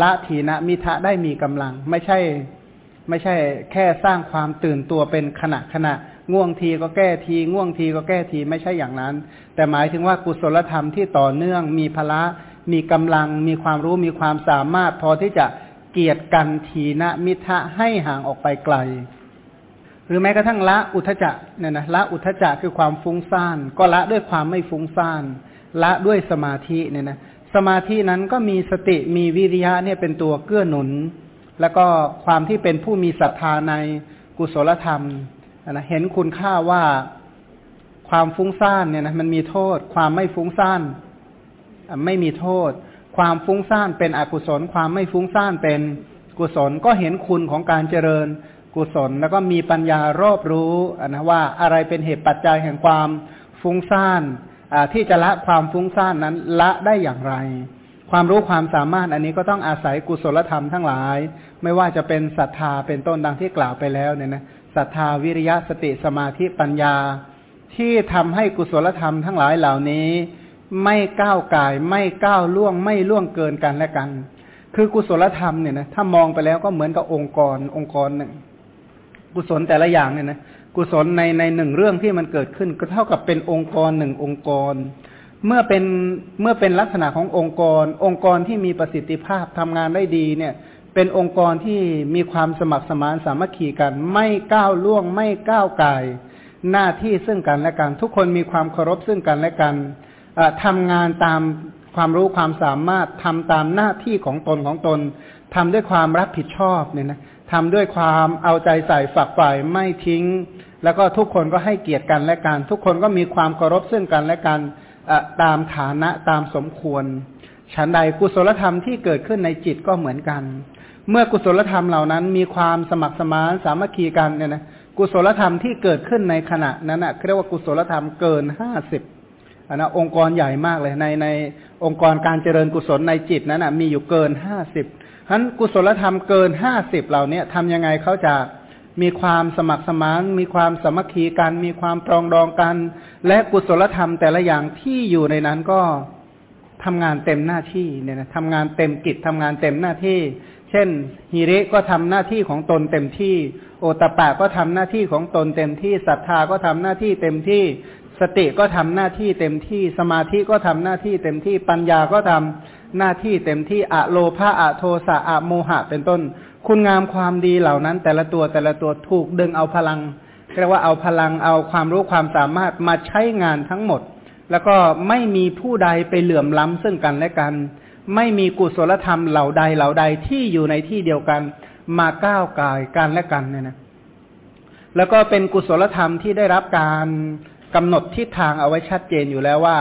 ละทีนมิทะได้มีกำลัง ไม่ใช่ ไม่ใช่แค่สร้างความตื่นตัวเป็นขณะขณะ ง่วงทีก็แก้ที ง่วงทีก็แก้ทีไม่ใช่อย่างนั้น แต่หมายถึงว่ากุศลธรรมที่ต่อเนื่องมีพละ มีกำลัง มีความรู้มีความสามารถ พอที่จะเกียรติกันทีนะมิทะให้ห่างออกไปไกล หรือแม้กระทั่งละอุทจักเนี่ยนะละอุทจักคือความฟุ้งซ่าน ก็ละด้วยความไม่ฟุ้งซ่านละด้วยสมาธิเนี่ยนะสมาธินั้นก็มีสติมีวิริยะเนี่ยเป็นตัวเกื้อหนุน แล้วก็ความที่เป็นผู้มีศรัทธาในกุศลธรรม นะเห็นคุณค่าว่าความฟุ้งซ่านเนี่ยนะมันมีโทษ ความไม่ฟุ้งซ่านไม่มีโทษ ความฟุ้งซ่านเป็นอกุศล ความไม่ฟุ้งซ่านเป็นกุศลก็เห็นคุณของการเจริญกุศล แล้วก็มีปัญญารอบรู้นะว่าอะไรเป็นเหตุปัจจัยแห่งความฟุ้งซ่านที่จะละความฟุ้งซ่านนั้นละได้อย่างไร ความรู้ความสามารถอันนี้ก็ต้องอาศัยกุศลธรรมทั้งหลาย ไม่ว่าจะเป็นศรัทธาเป็นต้นดังที่กล่าวไปแล้วเนี่ยนะ ศรัทธาวิริยะสติสมาธิปัญญา ที่ทำให้กุศลธรรมทั้งหลายเหล่านี้ ไม่ก้าวกายไม่ก้าวล่วงไม่ล่วงเกินกันและกัน คือกุศลธรรมเนี่ยนะถ้ามองไปแล้วก็เหมือนกับองค์กรองค์กรหนึ่ง กุศลแต่ละอย่างเนี่ยนะกุศลในในหนึ่งเรื่องที่มันเกิดขึ้นก็เท่ากับเป็นองค์กรหนึ่งองค์กร เมื่อเป็นเมื่อเป็นลักษณะขององค์กร องค์กรที่มีประสิทธิภาพทำงานได้ดีเนี่ย เป็นองค์กรที่มีความสมัครสมานสามัคคีกัน ไม่ก้าวล่วง ไม่ก้าวไกลหน้าที่ซึ่งกันและกัน ทุกคนมีความเคารพซึ่งกันและกันทำงานตามความรู้ความสามารถทำตามหน้าที่ของตนของตนทำด้วยความรับผิดชอบเนี่ยนะทำด้วยความเอาใจใส่ฝักใฝ่ไม่ทิ้ง แล้วก็ทุกคนก็ให้เกียรติกันและกัน ทุกคนก็มีความเคารพซึ่งกันและกันตามฐานะตามสมควรฉันใดกุศลธรรมที่เกิดขึ้นในจิตก็เหมือนกัน เมื่อกุศลธรรมเหล่านั้น มีความสมัครสมานสามัคคีกันเนี่ยนะกุศลธรรมที่เกิดขึ้นในขณะนั้นนะเรียกว่ากุศลธรรมเกินห้าสิบอันนะองค์กรใหญ่มากเลยในในองค์กรการเจริญกุศลในจิตนั้นนะมีอยู่เกินห้าสิบฉะนั้นกุศลธรรมเกินห้าสิบเหล่านี้ทำยังไงเขาจะมีความสมัครสมาน มีความสมัคคีกัน มีความปรองดองกัน และกุศลธรรมแต่ละอย่างที่อยู่ในนั้นก็ทำงานเต็มหน้าที่เนี่ยนะทำงานเต็มกิจทำงานเต็มหน้าที่ เช่นฮิริก็ทำหน้าที่ของตนเต็มที่ โอตปะก็ทำหน้าที่ของตนเต็มที่ศรัทธาก็ทำหน้าที่เต็มที่ สติก็ทำหน้าที่เต็มที่ สมาธิก็ทำหน้าที่เต็มที่ปัญญาก็ทำหน้าที่เต็มที่อะโลภะอะโทสะอะโมหะเป็นต้น คุณงามความดีเหล่านั้น แต่ละตัวแต่ละตัวถูกดึงเอาพลังเรียกว่าเอาพลังเอาความรู้ความสามารถมาใช้งานทั้งหมด แล้วก็ไม่มีผู้ใดไปเหลื่อมล้ำซึ่งกันและกัน ไม่มีกุศลธรรมเหล่าใดเหล่าใดที่อยู่ในที่เดียวกัน มาก้าวกายกันและกันเนี่ยนะแล้วก็เป็นกุศลธรรมที่ได้รับการกำหนดทิศทางเอาไว้ชัดเจนอยู่แล้วว่า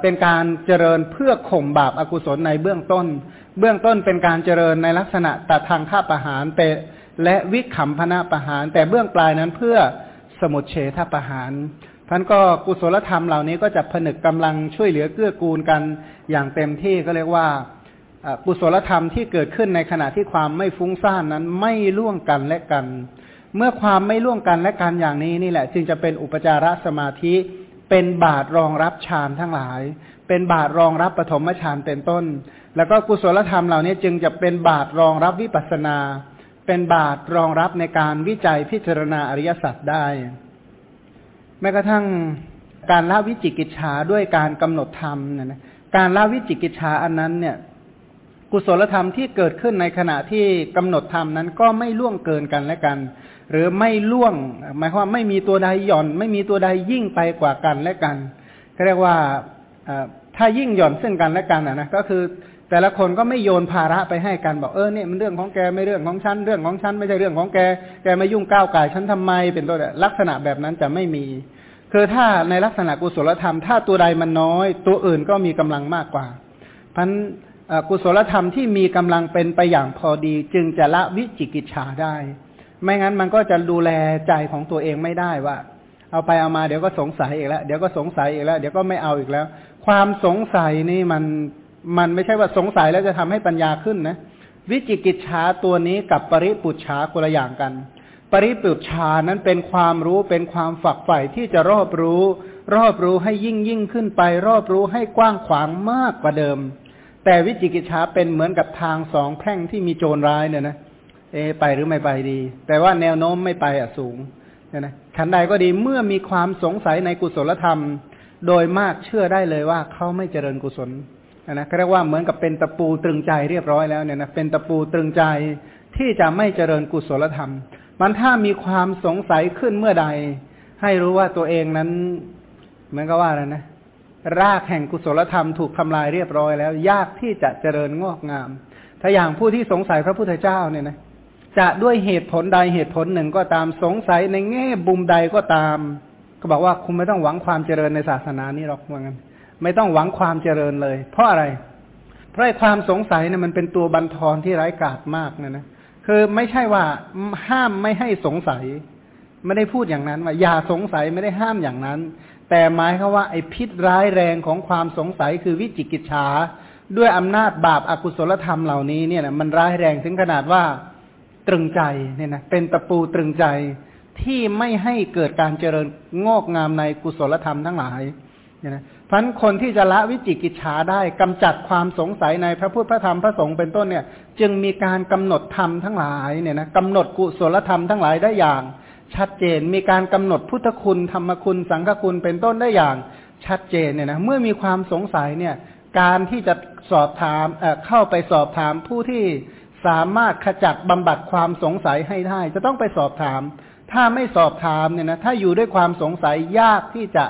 เป็นการเจริญเพื่อข่มบาปอากุศลในเบื้องต้น เบื้องต้นเป็นการเจริญในลักษณะตัดทางฆ่าประหารเปและวิขำพนะประหาร แต่เบื้องปลายนั้นเพื่อสมุดเฉทประหาร ท่านก็กุศลธรรมเหล่านี้ก็จะผนึกกำลังช่วยเหลือเกื้อกูลกันอย่างเต็มที่ก็เรียกว่ากุศลธรรมที่เกิดขึ้นในขณะที่ความไม่ฟุ้งซ่านนั้นไม่ล่วงกันและกัน เมื่อความไม่ล่วงกันและกันอย่างนี้นี่แหละ จึงจะเป็นอุปจารสมาธิ เป็นบาตรรองรับฌานทั้งหลาย เป็นบาตรรองรับปฐมฌานเป็นต้น แล้วก็กุศลธรรมเหล่านี้จึงจะเป็นบาตรรองรับวิปัสนา เป็นบาตรรองรับในการวิจัยพิจารณาอริยสัจได้ แม้กระทั่งการละวิจิกิจฉาด้วยการกำหนดธรรมเนี่ยนะการละวิจิกิจฉาอันนั้นเนี่ย กุศลธรรมที่เกิดขึ้นในขณะที่กำหนดธรรมนั้นก็ไม่ล่วงเกินกันและกัน หรือไม่ล่วง หมายความว่าไม่มีตัวใดหย่อน ไม่มีตัวใดยิ่งไปกว่ากันและกันเรียกว่าถ้ายิ่งหย่อนซึ่งกันและกันนะก็คือแต่ละคนก็ไม่โยนภาระไปให้กันบอกเออเนี่ยมันเรื่องของแกไม่เรื่องของฉันเรื่องของฉันไม่ใช่เรื่องของแกแกไม่ยุ่งก้าวไก่ฉันทำไมเป็นต้นลักษณะแบบนั้นจะไม่มี คือถ้าในลักษณะกุศลธรรม ถ้าตัวใดมันน้อย ตัวอื่นก็มีกำลังมากกว่าพันกุศลธรรมที่มีกำลังเป็นไปอย่างพอดี จึงจะละวิจิกิจฉาได้ ไม่งั้นมันก็จะดูแลใจของตัวเองไม่ได้ว่า เอาไปเอามาเดี๋ยวก็สงสัยอีกแล้วเดี๋ยวก็สงสัยอีกแล้ว เดี๋ยวก็ไม่เอาอีกแล้ว ความสงสัยนี่มันมันไม่ใช่ว่าสงสัยแล้วจะทำให้ปัญญาขึ้นนะ วิจิกิจฉาตัวนี้กับปริปุจฉาคนละอย่างกัน ปริปุจฉานั้นเป็นความรู้เป็นความฝักใฝ่ที่จะรอบรู้ รอบรู้ให้ยิ่งยิ่งขึ้นไป รอบรู้ให้กว้างขวางมากกว่าเดิม แต่วิจิกิจฉาเป็นเหมือนกับทางสองแพร่งที่มีโจรร้ายเนี่ยนะเอไปหรือไม่ไปดี แต่ว่าแนวโน้มไม่ไปอะสูงเนี่ยนะขันใดก็ดีเมื่อมีความสงสัยในกุศลธรรม โดยมากเชื่อได้เลยว่าเขาไม่เจริญกุศลนะเรียกว่าเหมือนกับเป็นตะปูตรึงใจเรียบร้อยแล้วเนี่ยนะเป็นตะปูตรึงใจที่จะไม่เจริญกุศลธรรม มันถ้ามีความสงสัยขึ้นเมื่อใด ให้รู้ว่าตัวเองนั้นเหมือนกับว่าอะไรนะ รากแห่งกุศลธรรมถูกทำลายเรียบร้อยแล้ว ยากที่จะเจริญงอกงาม ถ้าอย่างผู้ที่สงสัยพระพุทธเจ้าเนี่ยนะจะด้วยเหตุผลใดเหตุผลหนึ่งก็ตามสงสัยในแง่บุมใดก็ตาม ก็บอกว่าคุณไม่ต้องหวังความเจริญในศาสนานี้หรอกเหมือนกันไม่ต้องหวังความเจริญเลย เพราะอะไร เพราะความสงสัยเนี่ยมันเป็นตัวบันทอนที่ไร้กาศมากนะนะ คือไม่ใช่ว่าห้ามไม่ให้สงสัย ไม่ได้พูดอย่างนั้นว่าอย่าสงสัยไม่ได้ห้ามอย่างนั้น แต่หมายคือว่าไอ้พิษร้ายแรงของความสงสัยคือวิจิกิจฉาด้วยอำนาจบาปอากุศลธรรมเหล่านี้เนี่ยนะมันร้ายแรงถึงขนาดว่าตรึงใจเนี่ยนะเป็นตะปูตรึงใจที่ไม่ให้เกิดการเจริญงอกงามในกุศลธรรมทั้งหลายเนี่ยนะ พันคนที่จะละวิจิกิจฉาได้กำจัดความสงสัยในพระพุทธพระธรรมพระสงฆ์เป็นต้นเนี่ย จึงมีการกำหนดธรรมทั้งหลายเนี่ยนะกำหนดกุศลธรรมทั้งหลายได้อย่าง ชัดเจนมีการกำหนดพุทธคุณธรรมคุณสังฆคุณเป็นต้นได้อย่างชัดเจนเนี่ยนะเมื่อมีความสงสัยเนี่ยการที่จะสอบถามเเข้าไปสอบถามผู้ที่สามารถขจัดบำบัดความสงสัยให้ได้ จะต้องไปสอบถาม ถ้าไม่สอบถามเนี่ยนะถ้าอยู่ด้วยความสงสัยยากที่จะ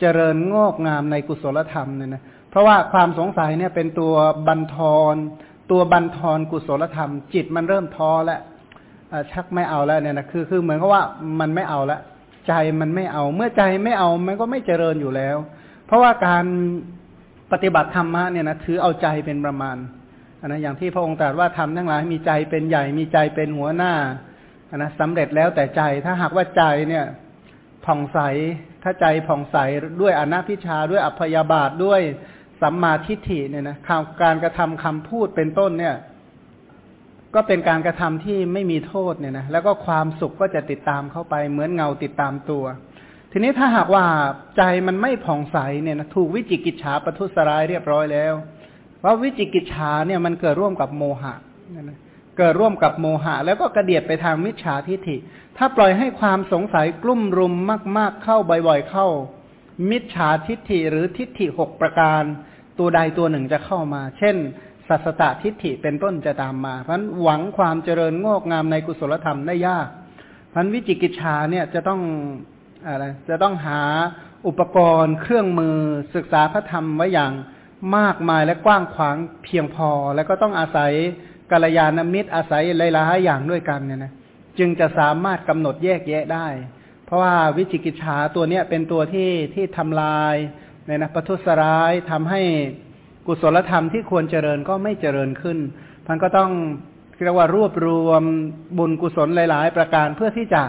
เจริญงอกงามในกุศลธรรมเนี่ยนะเพราะว่าความสงสัยเนี่ยเป็นตัวบันทอนตัวบันทอนกุศลธรรม จิตมันเริ่มท้อแล้วชักไม่เอาแล้วเนี่ยนะคือคือเหมือนกับว่ามันไม่เอาแล้วใจมันไม่เอา เมื่อใจไม่เอามันก็ไม่เจริญอยู่แล้ว เพราะว่าการปฏิบัติธรรมะเนี่ยนะถือเอาใจเป็นประมาณนะอย่างที่พระองค์ตรัสว่าทำทั้งหลายมีใจเป็นใหญ่มีใจเป็นหัวหน้านะสำเร็จแล้วแต่ใจถ้าหากว่าใจเนี่ยผ่องใส ถ้าใจผ่องใสด้วยอนัพิชาด้วยอัพยาบาทด้วยสัมมาทิฏฐิเนี่ยนะการกระทำคำพูดเป็นต้นเนี่ย ก็เป็นการกระทำที่ไม่มีโทษเนี่ยนะแล้วก็ความสุขก็จะติดตามเข้าไปเหมือนเงาติดตามตัว ทีนี้ถ้าหากว่าใจมันไม่ผ่องใสเนี่ยนะถูกวิจิกิจฉาประทุษร้ายเรียบร้อยแล้วเพราวิจิกิจฉาเนี่ยมันเกิดร่วมกับโมหะนะ เกิดร่วมกับโมหะ แล้วก็กระเดียดไปทางมิจฉาทิฏฐิ ถ้าปล่อยให้ความสงสัยกลุ่มรุมมาก ๆเข้าบ่อยๆเข้า มิจฉาทิฏฐิหรือทิฏฐิหกประการ ตัวใดตัวหนึ่งจะเข้ามา เช่น สัสตทิฏฐิเป็นต้นจะตามมา เพราะหวังความเจริญงอกงามในกุศลธรรมได้ยากพันวิจิกิจฉาเนี่ยจะต้องอะไรจะต้องหาอุปกรณ์ เครื่องมือศึกษาพระธรรมไว้อย่างมากมายและกว้างขวางเพียงพอ แล้วก็ต้องอาศัย กัลยาณมิตรอาศัยหลายๆอย่างด้วยกันเนี่ยนะจึงจะสามารถกำหนดแยกแยะได้ เพราะว่าวิจิกิจฉาตัวเนี้ยเป็นตัวที่ที่ทำลายเนี่ยนะประทุษร้ายทำให้กุศลธรรมที่ควรเจริญก็ไม่เจริญขึ้นมันก็ต้องเรียกว่ารวบรวมบุญกุศลหลาย ๆ ประการเพื่อที่จะ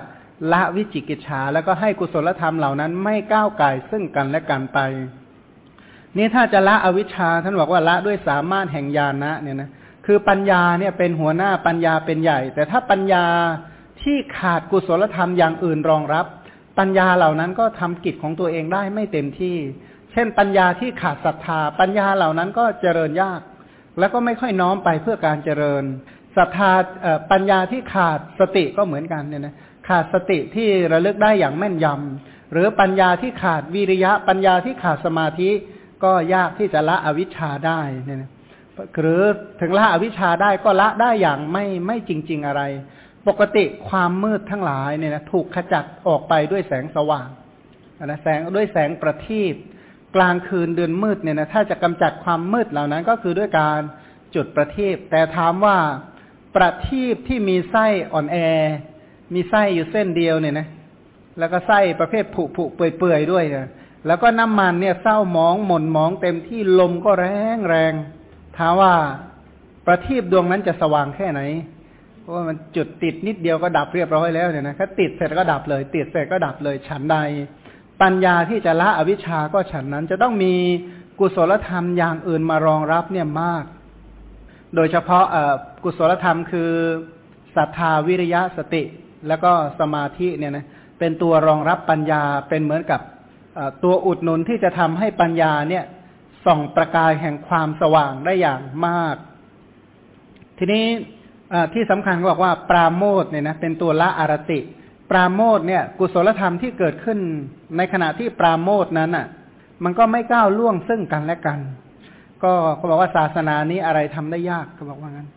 ละวิจิกิจฉาแล้วก็ให้กุศลธรรมเหล่านั้นไม่ก้าวไก่ซึ่งกันและกันไป นี่ถ้าจะละอวิชชาท่านบอกว่าละด้วยสามารถแห่งญาณนะเนี่ยนะ คือปัญญาเนี่ยเป็นหัวหน้าปัญญาเป็นใหญ่ แต่ถ้าปัญญาที่ขาดกุศลธรรมอย่างอื่นรองรับ ปัญญาเหล่านั้นก็ทำกิจของตัวเองได้ไม่เต็มที่ เช่น ปัญญาที่ขาดศรัทธา ปัญญาเหล่านั้นก็เจริญยาก แล้วก็ไม่ค่อยน้อมไปเพื่อการเจริญศรัทธาปัญญาที่ขาดสติก็เหมือนกันเนี่ยนะขาดสติที่ระลึกได้อย่างแม่นยำหรือปัญญาที่ขาดวิริยะ ปัญญาที่ขาดสมาธิก็ยากที่จะละอวิชชาได้เนี่ยนะ หรือถึงละอวิชชาได้ก็ละได้อย่างไม่ไม่จริง ๆอะไร ปกติความมืดทั้งหลายเนี่ยนะถูกขจัดออกไปด้วยแสงสว่างนะแสงด้วยแสงประทีปกลางคืนเดือนมืดเนี่ยนะถ้าจะกำจัดความมืดเหล่านั้นก็คือด้วยการจุดประทีปแต่ถามว่าประทีปที่มีไส้อ่อนแอ มีไส้อยู่เส้นเดียวเนี่ยนะแล้วก็ไส้ประเภทผุผุเปื่อยๆด้วยนะแล้วก็น้ำมันเนี่ยเศร้าหมองหม่นหมองเต็มที่ลมก็แรงแรง ถามว่าประทีปดวงนั้นจะสว่างแค่ไหน เพราะว่ามันจุดติดนิดเดียวก็ดับเรียบร้อยแล้วเนี่ยนะถ้าติดเสร็จก็ดับเลย ติดเสร็จก็ดับเลย ฉันใด ปัญญาที่จะละอวิชชาก็ฉันนั้น จะต้องมีกุศลธรรมอย่างอื่นมารองรับเนี่ยมาก โดยเฉพาะกุศลธรรมคือศรัทธาวิริยะสติ แล้วก็สมาธิเนี่ยนะเป็นตัวรองรับปัญญาเป็นเหมือนกับตัวอุดหนุนที่จะทำให้ปัญญาเนี่ย ส่องประกายแห่งความสว่างได้อย่างมาก ทีนี้ที่สำคัญก็บอกว่าปราโมทเนี่ยนะเป็นตัวละอารติ ปราโมทเนี่ยกุศลธรรมที่เกิดขึ้น ในขณะที่ปราโมทนั้นอะ มันก็ไม่ก้าวล่วงซึ่งกันและกัน ก็เขาบอกว่าศาสนานี้อะไรทำได้ยากเขาบอกว่างั้น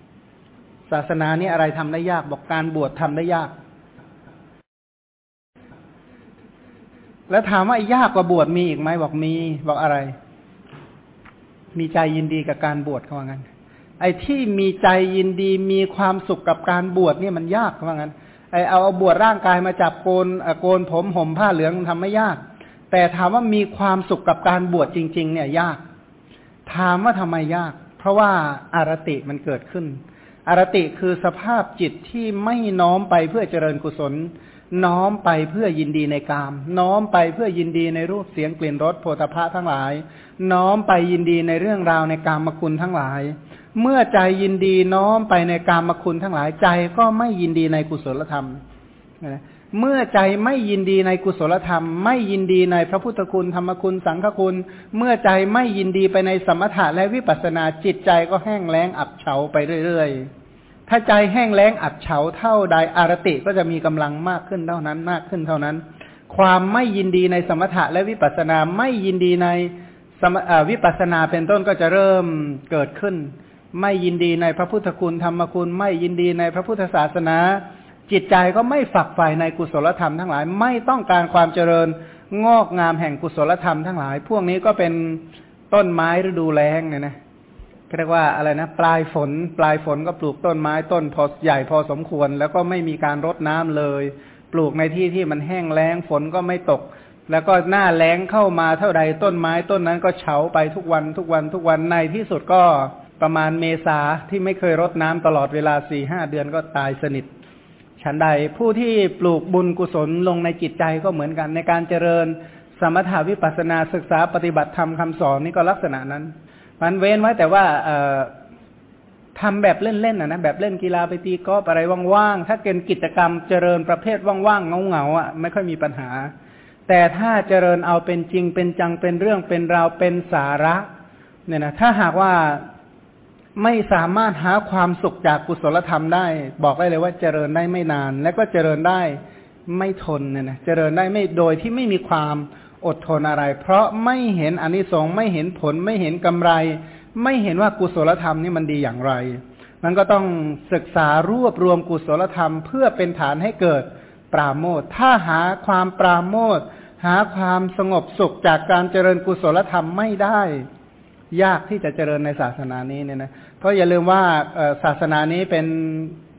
ศาสนานี้อะไรทำได้ยากบอกการบวชทำได้ยาก แล้วถามว่ายากกว่าบวชมีอีกไหมบอกมี บอกอะไร มีใจยินดีกับการบวชเขาว่างั้น ไอ้ที่มีใจยินดีมีความสุขกับการบวชเนี่ยมันยากเขาว่างั้น ไอ้เอาเอาบวชร่างกายมาจับโกนโกนผมห่มผ้าเหลืองมันทำไม่ยาก แต่ถามว่ามีความสุขกับการบวชจริง ๆ เนี่ยยาก ถามว่าทำไมยาก เพราะว่าอารติมันเกิดขึ้นอารติคือสภาพจิตที่ไม่น้อมไปเพื่อเจริญกุศล น้อมไปเพื่อยินดีในกาม น้อมไปเพื่อยินดีในรูปเสียงกลิ่นรสโผฏฐะทั้งหลาย น้อมไปยินดีในเรื่องราวในกามคุณทั้งหลาย เมื่อใจยินดีน้อมไปในกามคุณทั้งหลายใจก็ไม่ยินดีในกุศลธรรมเมื่อใจไม่ยินดีในกุศลธรรม ไม่ยินดีในพระพุทธคุณธรรมคุณสังฆคุณ เมื่อใจไม่ยินดีไปในสมถะและวิปัสสนาจิตใจก็แห้งแล้งอับเฉาไปเรื่อยๆ ถ้าใจแห้งแล้งอับเฉาเท่าใดอารติก็จะมีกำลังมากขึ้นเท่านั้นมากขึ้นเท่านั้น ความไม่ยินดีในสมถะและวิปัสนาไม่ยินดีในวิปัสนาเป็นต้นก็จะเริ่มเกิดขึ้น ไม่ยินดีในพระพุทธคุณธรรมคุณ ไม่ยินดีในพระพุทธศาสนา จิตใจก็ไม่ฝักใฝ่ในกุศลธรรมทั้งหลายไม่ต้องการความเจริญงอกงามแห่งกุศลธรรมทั้งหลาย พวกนี้ก็เป็นต้นไม้ฤดูแล้งเนี่ยนะ เรียกว่าอะไรนะ ปลายฝน ปลายฝนก็ปลูกต้นไม้ต้นพอใหญ่พอสมควร แล้วก็ไม่มีการรดน้ำเลย ปลูกในที่ที่มันแห้งแล้งฝนก็ไม่ตก แล้วก็หน้าแล้งเข้ามาเท่าใดต้นไม้ต้นนั้นก็เฉาไปทุกวันทุกวันทุกวันในที่สุดก็ประมาณเมษาที่ไม่เคยรดน้ำตลอดเวลาสี่ห้าเดือนก็ตายสนิทฉันใดผู้ที่ปลูกบุญกุศลลงในจิตใจก็เหมือนกันในการเจริญสมถาวิปัสนาศึกษาปฏิบัติธรรมคำสอนนี่ก็ลักษณะนั้น มันเว้นไว้แต่ว่าเออทำแบบเล่นๆนะนะแบบเล่นกีฬาไปตีกอล์ฟอะไรว่างๆถ้าเกินกิจกรรมเจริญประเภทว่างๆเงาๆอะไม่ค่อยมีปัญหา แต่ถ้าเจริญเอาเป็นจริงเป็นจังเป็นเรื่องเป็นราวเป็นสาระ เนี่ยนะถ้าหากว่าไม่สามารถหาความสุขจากกุศลธรรมได้ บอกได้เลยว่าเจริญได้ไม่นาน และก็เจริญได้ไม่ทนเนี่ยนะเจริญได้ไม่โดยที่ไม่มีความ อดทนอะไร เพราะไม่เห็นอนิสงส์ไม่เห็นผลไม่เห็นกำไร ไม่เห็นว่ากุศลธรรมนี่มันดีอย่างไร มันก็ต้องศึกษารวบรวมกุศลธรรม เพื่อเป็นฐานให้เกิดปราโมทถ้าหาความปราโมทหาความสงบสุขจากการเจริญกุศลธรรมไม่ได้ ยากที่จะเจริญในศาสนานี้เนี่ยนะเพราะอย่าลืมว่าศาสนานี้เป็น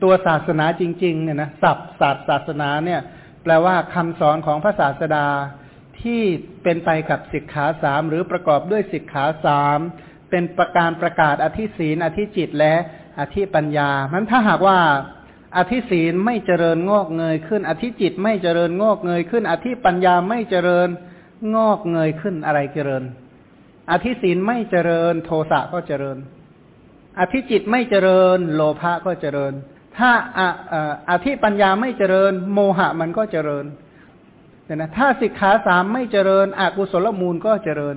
ตัวศาสนาจริง ๆ เนี่ยนะศัพท์ศาสตร์ศาสนาเนี่ย แปลว่าคำสอนของพระศาสดา ที่เป็นไปกับสิกขาสามหรือประกอบด้วยสิกขาสามเป็นประการประกาศอธิศีลอธิจิตและอธิปัญญามันถ้าหากว่าอธิศีลไม่เจริญงอกเงยขึ้น อธิจิตไม่เจริญงอกเงยขึ้น อธิปัญญาไม่เจริญงอกเงยขึ้นอะไรเจริญ อธิศีลไม่เจริญโทสะก็เจริญ อธิจิตไม่เจริญ โลภะก็เจริญ ถ้าอธิปัญญาไม่เจริญ โมหะมันก็เจริญ เนี่ยนะถ้าสิกขาสามไม่เจริญอกุศลมูลก็เจริญ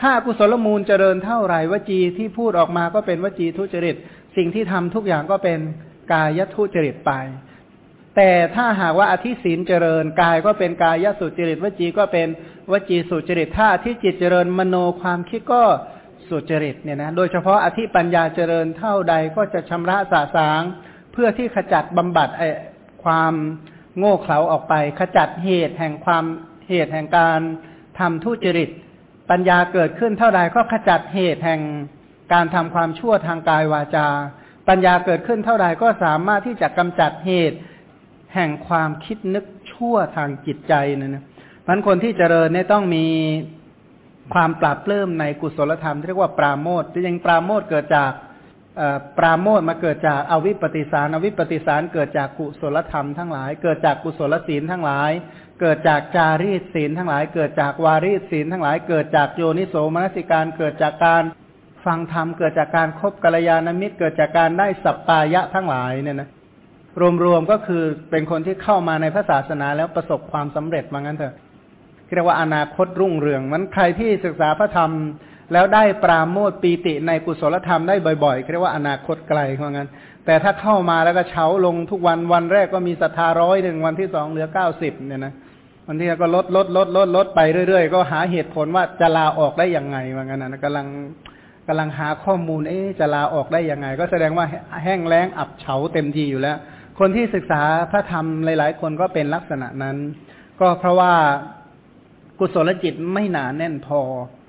ถ้าอกุศลมูลเจริญเท่าไหร่วจีที่พูดออกมาก็เป็นวจีทุจริต สิ่งที่ทำทุกอย่างก็เป็นกายทุจริตไป แต่ถ้าหากว่าอธิศีลเจริญกายก็เป็นกายสุจริต วจีก็เป็นวจีสุจริต ถ้าอธิจิตเจริญมโนความคิดก็สุจริตเนี่ยนะโดยเฉพาะอธิปัญญาเจริญเท่าใดก็จะชำระสาสาง เพื่อที่ขจัดบำบัดไอความ โง่เขลาออกไป ขจัดเหตุแห่งความเหตุแห่งการทำทุจริต ปัญญาเกิดขึ้นเท่าใดก็ขจัดเหตุแห่งการทำความชั่วทางกายวาจา ปัญญาเกิดขึ้นเท่าใดก็สามารถที่จะกำจัดเหตุแห่งความคิดนึกชั่วทางจิตใจนะนะมันคนที่เจริญเนี่ยต้องมีความปราบเริ่มในกุศลธรรมที่เรียกว่าปราโมทจริงปราโมทเกิดจาก ปราโมทมาเกิดจากอวิปปิสารอวิปปิสารเกิดจากกุศลธรรมทั้งหลาย เกิดจากกุศลศีลทั้งหลาย เกิดจากจารีตศีลทั้งหลาย เกิดจากวารีตศีลทั้งหลาย เกิดจากโยนิโสมนสิการ เกิดจากการฟังธรรม เกิดจากการคบกัลยาณมิตร เกิดจากการได้สัปปายะทั้งหลายเนี่ยนะรวมๆก็คือเป็นคนที่เข้ามาในพระศาสนาแล้วประสบความสำเร็จมางั้นเถอะเรียกว่าอนาคตรุ่งเรืองมันใครที่ศึกษาพระธรรม แล้วได้ปราโมทปีติในกุศลธรรมได้บ่อยๆเรียกว่าอนาคตไกลเพราะงั้น แต่ถ้าเข้ามาแล้วก็เฉาลงทุกวันวันแรกก็มีศรัทธาร้อยหนึ่งวันที่สองเหลือเก้าสิบเนี่ยนะวันที่ก็ลดลดลดลดลดไปเรื่อยๆ ก็หาเหตุผลว่าจะลาออกได้ยังไงว่างั้นนะกำลังกำลังหาข้อมูลเอ๊จะลาออกได้ยังไง ก็แสดงว่าแห้งแล้งอับเฉาเต็มทีอยู่แล้ว คนที่ศึกษาพระธรรมหลาย ๆ คนก็เป็นลักษณะนั้น ก็เพราะว่า กุศลจิตไม่หนาแน่นพอ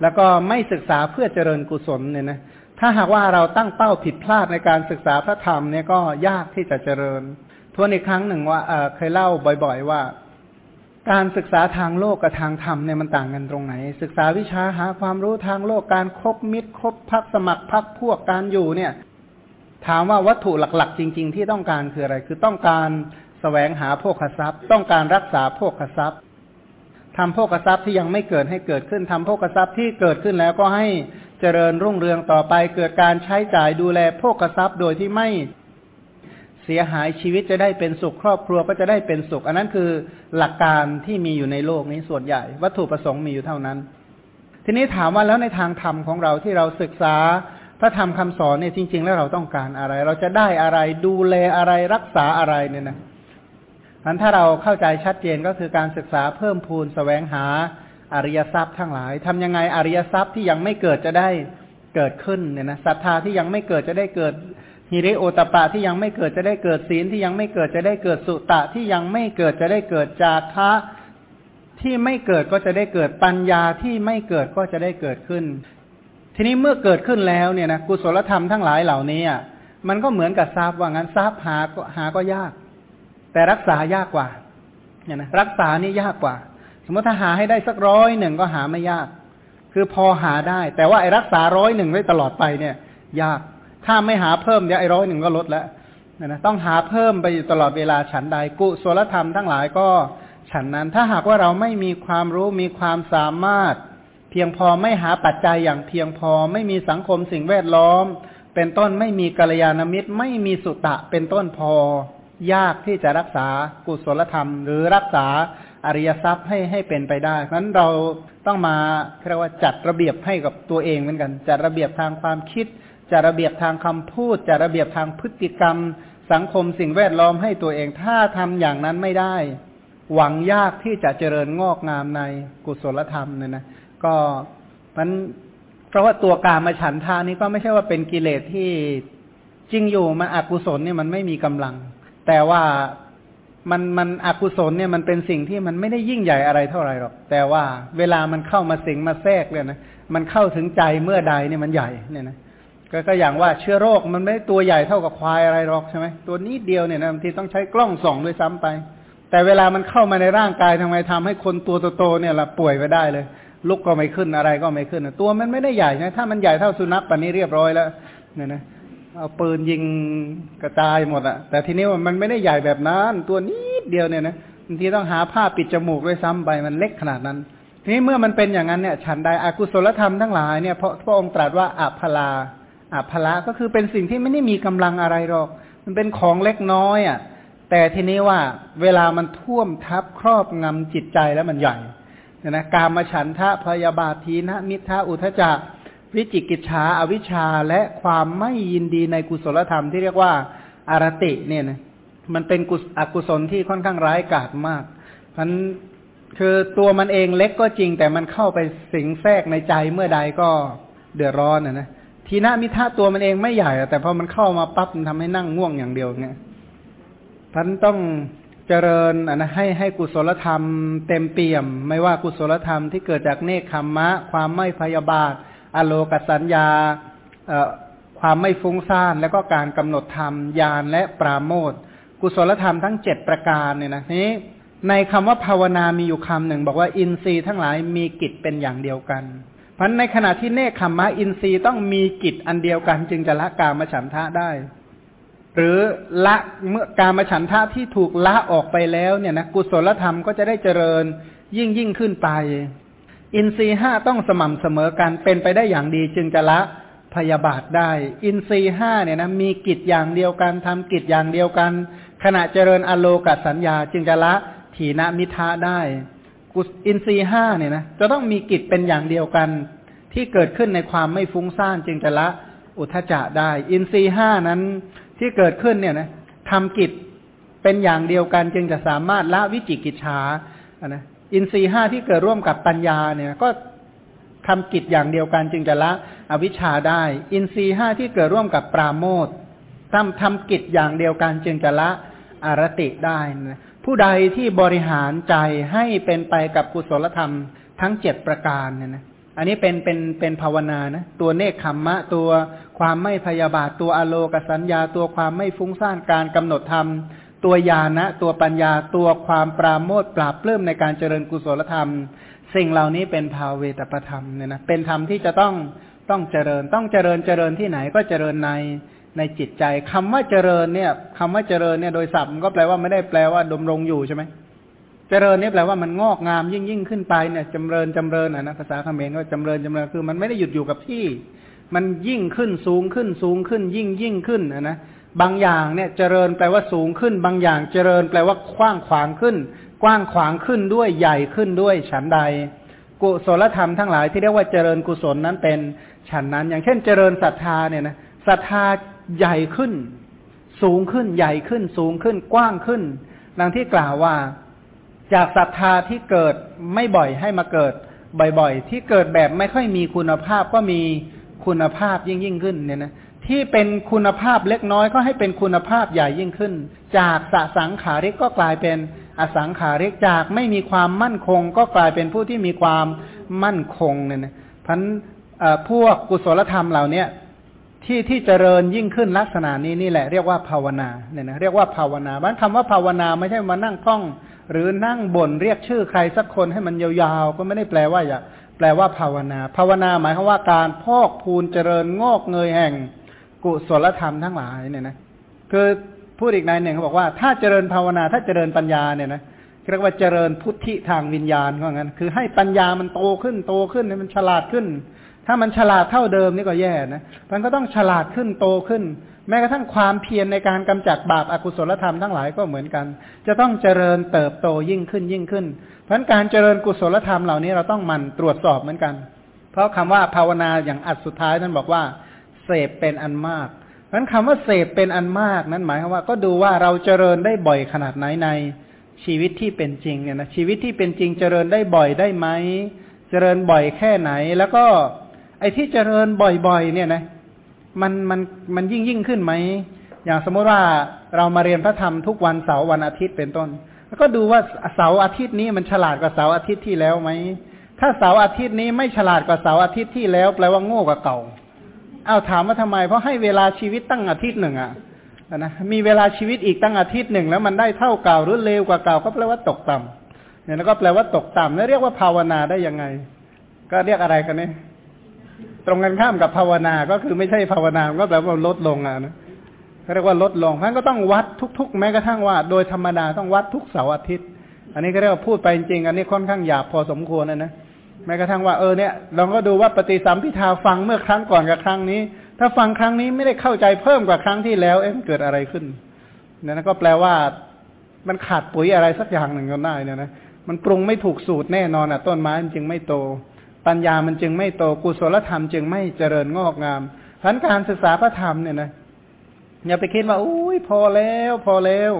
แล้วก็ไม่ศึกษาเพื่อเจริญกุศลเนี่ยนะถ้าหากว่าเราตั้งเป้าผิดพลาดในการศึกษาพระธรรมเนี่ยก็ยากที่จะเจริญ ทวนอีกครั้งหนึ่งว่าเเคยเล่าบ่อย ๆ ว่า การศึกษาทางโลกกับทางธรรมเนี่ยมันต่างกันตรงไหน ศึกษาวิชาหาความรู้ทางโลกการคบมิตรคบพักสมัครพักพวกการอยู่เนี่ย ถามว่าวัตถุหลักๆ จริง ๆ ที่ต้องการคืออะไร คือต้องการแสวงหาโภคทรัพย์ ต้องการรักษาโภคทรัพย์ ทำโภคทรัพย์ที่ยังไม่เกิดให้เกิดขึ้นทำโภคทรัพย์ที่เกิดขึ้นแล้วก็ให้เจริญรุ่งเรืองต่อไป เกิดการใช้จ่ายดูแลโภคทรัพย์โดยที่ไม่เสียหายชีวิตจะได้เป็นสุขครอบครัวก็จะได้เป็นสุข อันนั้นคือหลักการที่มีอยู่ในโลกนี้ส่วนใหญ่ วัตถุประสงค์มีอยู่เท่านั้น ทีนี้ถามว่าแล้วในทางธรรมของเราที่เราศึกษาพระธรรมคำสอนเนี่ยจริง ๆ แล้วเราต้องการอะไร เราจะได้อะไรดูแลอะไรรักษาอะไรเนี่ยนะ อันถ้าเราเข้าใจชัดเจนก็คือการศึกษาเพิ่มพูนสแสวงหาอริยทรัพย์ทั้งหลายทำยังไงอริยทรัพย์ที่ยังไม่เกิดจะได้เกิดขึ้นเนี่ยนะศรัทธาที่ยังไม่เกิดจะได้เกิดฮิริโอตปะที่ยังไม่เกิดจะได้เกิดศีลที่ยังไม่เกิดจะได้เกิดสุตะที่ยังไม่เกิดจะได้เกิดจาคะที่ไม่เกิดก็จะได้เกิดปัญญาที่ไม่เกิดก็จะได้เกิดขึ้น ทีนี้เมื่อเกิดขึ้นแล้วเนี่ยนะกุศลธรรมทั้งหลายเหล่านี้อะมันก็เหมือนกับทรัพย์ว่างั้นทรัพย์หากหาก็ยาก แต่รักษายากกว่าเนี่ยนะรักษานี่ยากกว่า สมมติถ้าหาให้ได้สักร้อยหนึ่งก็หาไม่ยาก คือพอหาได้ แต่ว่าไอ้รักษาร้อยหนึ่งไว้ตลอดไปเนี่ย ยากถ้าไม่หาเพิ่มเดี๋ยวไอ้ร้อยหนึ่งก็ลดแล้วนะต้องหาเพิ่มไปอยู่ตลอดเวลาฉันใดกุศลธรรมทั้งหลายก็ฉันนั้นถ้าหากว่าเราไม่มีความรู้มีความสามารถ เพียงพอไม่หาปัจจัยอย่างเพียงพอ ไม่มีสังคมสิ่งแวดล้อม เป็นต้นไม่มีกัลยาณมิตร ไม่มีสุตะเป็นต้นพอ ยากที่จะรักษากุศลธรรม หรือรักษาอริยทรัพย์ให้ให้เป็นไปได้ เพราะนั้นเราต้องมาเรียกว่าจัดระเบียบให้กับตัวเองเหมือนกันจัดระเบียบทางความคิดจัดระเบียบทางคำพูดจัดระเบียบทางพฤติกรรม สังคมสิ่งแวดล้อมให้ตัวเองถ้าทำอย่างนั้นไม่ได้ หวังยากที่จะเจริญงอกงามในกุศลธรรมเนี่ยนะก็มันเพราะว่าตัวการมาฉันทานี้ก็ไม่ใช่ว่าเป็นกิเลสที่จริงอยู่มันอกุศลเนี่ยมันไม่มีกำลัง แต่ว่ามันมันอกุศลเนี่ยมันเป็นสิ่งที่มันไม่ได้ยิ่งใหญ่อะไรเท่าไหร่หรอก แต่ว่าเวลามันเข้ามาสิงมาแทรกเลยนะมันเข้าถึงใจเมื่อใดเนี่ยมันใหญ่เนี่ยนะก็ก็อย่างว่าเชื้อโรคมันไม่ได้ตัวใหญ่เท่ากับควายอะไรหรอกใช่ไหมตัวนี้เดียวเนี่ยนะบางทีต้องใช้กล้องส่องด้วยซ้ำไป แต่เวลามันเข้ามาในร่างกายทำไมทำให้คนตัวโตๆเนี่ยละป่วยไปได้เลย ลุกก็ไม่ขึ้นอะไรก็ไม่ขึ้นตัวมันไม่ได้ใหญ่นะถ้ามันใหญ่เท่าสุนัขปันนี้เรียบร้อยแล้วเนี่ยนะ เอาปืนยิงกระจายหมดอะแต่ทีนี้มันไม่ได้ใหญ่แบบนั้น ตัวนี้เดียวเนี่ยนะบางทีต้องหาผ้าปิดจมูกด้วยซ้ำไปมันเล็กขนาดนั้น ทีนี้เมื่อมันเป็นอย่างนั้นเนี่ย ฉันใดอากุศลธรรมทั้งหลายเนี่ยพระพระองค์ตรัสว่าอัพลาอัพลาก็คือเป็นสิ่งที่ไม่ได้มีกำลังอะไรหรอก มันเป็นของเล็กน้อยอะ แต่ทีนี้ว่าเวลามันท่วมทับครอบงำจิตใจแล้วมันใหญ่นะการมาฉันทะพยาบาทีนะมิทะอุทจัก วิจิกิจฉาอวิชชาและความไม่ยินดีในกุศลธรรมที่เรียกว่าอารติเนี่ยนะมันเป็นกุศอกุศลที่ค่อนข้างร้ายกาจมากพันคือตัวมันเองเล็กก็จริง แต่มันเข้าไปสิงแทรกในใจเมื่อใดก็เดือดร้อนนะนะทีนามิท่าตัวมันเองไม่ใหญ่แต่พอมันเข้ามาปั๊บมันทำให้นั่งง่วงอย่างเดียวเนี่ยพันต้องเจริญนะให้ให้กุศลธรรมเต็มเปี่ยม ไม่ว่ากุศลธรรมที่เกิดจากเนคขมมะ ความไม่พยาบาท อโลกสัญญาความไม่ฟุ้งซ่านแล้วก็การกำหนดธรรมญาณและปราโมทกุศลธรรมทั้งเจ็ดประการเนี่ยนะนี้ในคำว่าภาวนามีอยู่คำหนึ่ง บอกว่าอินทรีย์ทั้งหลายมีกิจเป็นอย่างเดียวกันเพราะในขณะที่เนคขมมะอินทรีย์ต้องมีกิจอันเดียวกัน จึงจะละกามฉันทะได้ หรือละเมื่อกามฉันทะที่ถูกละออกไปแล้วเนี่ยนะกุศลธรรมก็จะได้เจริญยิ่งยิ่งขึ้นไป อินทรีห้าต้องสม่ำเสมอกันเป็นไปได้อย่างดีจึงจะละพยาบาทได้ อินทรีห้าเนี่ยนะมีกิจอย่างเดียวกันทำกิจอย่างเดียวกัน ขณะเจริญอโลกัสัญญา จึงจะละถีนมิทะได้กุอินทรีห้าเนี่ยนะจะต้องมีกิจเป็นอย่างเดียวกัน ที่เกิดขึ้นในความไม่ฟุ้งซ่านจึงจะละอุทจจะได้ อินทรีห้านั้นที่เกิดขึ้นเนี่ยนะทำกิจเป็นอย่างเดียวกันจึงจะสามารถละวิจิกิจฉานะ อินทรีห้าที่เกิดร่วมกับปัญญาเนี่ยก็ทำกิจอย่างเดียวกันจึงจะละอวิชชาได้ อินทรีห้าที่เกิดร่วมกับปราโมททำทำกิจอย่างเดียวกันจึงจะละอารติได้นะผู้ใดที่บริหารใจให้เป็นไปกับกุศลธรรมทั้งเจ็ดประการเนี่ยนะอันนี้เป็นเป็นเป็นภาวนานะตัวเนคขมมะ ตัวความไม่พยาบาทตัวอโลกสัญญา ตัวความไม่ฟุ้งซ่านการกำหนดธรรม ตัวญาณะตัวปัญญาตัวความปราโมทปราบเพิ่มในการเจริญกุศลธรรม สิ่งเหล่านี้เป็นภาเวตประธรรมเนี่ยนะเป็นธรรมที่จะต้องต้องเจริญต้องเจริญเจริญที่ไหนก็เจริญในในจิตใจคำว่าเจริญเนี่ยคำว่าเจริญเนี่ยโดยศัพท์มันก็แปลว่าไม่ได้แปลว่าดมรงอยู่ใช่ไหมเจริญนี่แปลว่ามันงอกงามยิ่งยิ่งขึ้นไปเนี่ยจำเริญจำเริญอะนะภาษาเขมรก็จำเริญจำเริญคือ มันไม่ได้หยุดอยู่กับที่ มันยิ่งขึ้นสูงขึ้นสูงขึ้นยิ่งยิ่งขึ้นอะนะ บางอย่างเนี่ยเจริญแปลว่าสูงขึ้น บางอย่างเจริญแปลว่ากว้างขวางขึ้น กว้างขวางขึ้นด้วยใหญ่ขึ้นด้วยฉันใด กุศลธรรมทั้งหลายที่เรียกว่าเจริญกุศลนั้นเป็นฉันนั้น อย่างเช่น เจริญศรัทธาเนี่ยนะศรัทธาใหญ่ขึ้น สูงขึ้นใหญ่ขึ้น สูงขึ้นกว้างขึ้นดังที่กล่าวว่า จากศรัทธาที่เกิดไม่บ่อยให้มาเกิด บ่อยๆ ที่เกิดแบบไม่ค่อยมีคุณภาพก็มีคุณภาพยิ่งยิ่งขึ้นเนี่ยนะ ที่เป็นคุณภาพเล็กน้อยก็ให้เป็นคุณภาพใหญ่ยิ่งขึ้น จากสสังขาริกก็กลายเป็นอสังขาริกจากไม่มีความมั่นคง ก็กลายเป็นผู้ที่มีความมั่นคงเนี่ยนะพันพวกกุศลธรรมเหล่าเนี้ยที่ที่เจริญยิ่งขึ้นลักษณะนี้นี่แหละเรียกว่าภาวนาเนี่ยนะเรียกว่าภาวนาบ้านคำว่าภาวนาไม่ใช่มานั่งท่อง หรือนั่งบ่นเรียกชื่อใครสักคนให้มันยาวๆ ก็ไม่ได้แปลว่าอย่าแปลว่าภาวนา ภาวนาหมายความว่าการพอกพูนเจริญงอกเงยแห่ง กุศลธรรมทั้งหลายเนี่ยนะคือพูดอีกนายหนึ่งเขาบอกว่าถ้าเจริญภาวนาถ้าเจริญปัญญาเนี่ยนะเรียกว่าเจริญพุทธิทางวิญญาณก็งั้น คือให้ปัญญามันโตขึ้นโตขึ้นให้มันฉลาดขึ้น ถ้ามันฉลาดเท่าเดิมนี่ก็แย่นะมันก็ต้องฉลาดขึ้นโตขึ้น แม้กระทั่งความเพียรในการกำจัดบาปอากุศลธรรมทั้งหลายก็เหมือนกัน จะต้องเจริญเติบโตยิ่งขึ้นยิ่งขึ้น เพราะการเจริญกุศลธรรมเหล่านี้เราต้องมันตรวจสอบเหมือนกัน เพราะคำว่าภาวนาอย่างอัดสุดท้ายนั้นบอกว่า เสพเป็นอันมากเพราะคำว่าเสพเป็นอันมากนั้นหมายความว่า ก็ดูว่าเราเจริญได้บ่อยขนาดไหนในชีวิตที่เป็นจริงเนี่ยนะชีวิตที่เป็นจริงเจริญได้บ่อยได้ไหมเจริญบ่อยแค่ไหน แล้วก็ไอ้ที่เจริญบ่อยๆ เนี่ยนะมันมันมันยิ่งยิ่งขึ้นไหมอย่างสมมติว่าเรามาเรียนพระธรรมทุกวันเสาร์วันอาทิตย์เป็นต้น แล้วก็ดูว่าเสาร์อาทิตย์นี้มันฉลาดกว่าเสาร์อาทิตย์ที่แล้วไหมถ้าเสาร์อาทิตย์นี้ไม่ฉลาดกว่าเสาร์อาทิตย์ที่แล้ว แปลว่าโง่กว่าเก่า เอาถามว่าทำไม เพราะให้เวลาชีวิตตั้งอาทิตย์หนึ่งอะนะมีเวลาชีวิตอีกตั้งอาทิตย์หนึ่งแล้วมันได้เท่าเก่าหรือเลวกว่าเก่าก็แปลว่าตกต่ำเนี่ยแล้วก็แปลว่าตกต่ำแล้วเรียกว่าภาวนาได้ยังไง ก็เรียกอะไรกันเนี่ยตรงกันข้ามกับภาวนาก็คือไม่ใช่ภาวนาก็แปลว่าลดลงอะนะเรียกว่าลดลงเพราะก็ต้องวัดทุก ๆ แม้กระทั่งว่า โดยธรรมดาต้องวัดทุกเสาร์อาทิตย์ อันนี้ก็เรียกว่าพูดไปจริงอันนี้ค่อนข้างหยาบพอสมควรนะนะ ม้กระทั่งว่าเออเนี่ยเราก็ดูว่าปฏิสัมพิทาฟังเมื่อครั้งก่อนกับครั้งนี้ ถ้าฟังครั้งนี้ไม่ได้เข้าใจเพิ่มกว่าครั้งที่แล้ว เอ๊ะเกิดอะไรขึ้นนั่นก็แปลว่ามันขาดปุ๋ยอะไรสักอย่างหนึ่งก็ได้เนี่ยนะมันปรุงไม่ถูกสูตรแน่นอนอะต้นไม้มันจึงไม่โต ปัญญามันจึงไม่โตกุศลธรรมจึงไม่เจริญงอกงามพันการศึกษาพระธรรมเนี่ยนะอย่าไปคิดว่าอุ้ยพอแล้ว พอแล้ว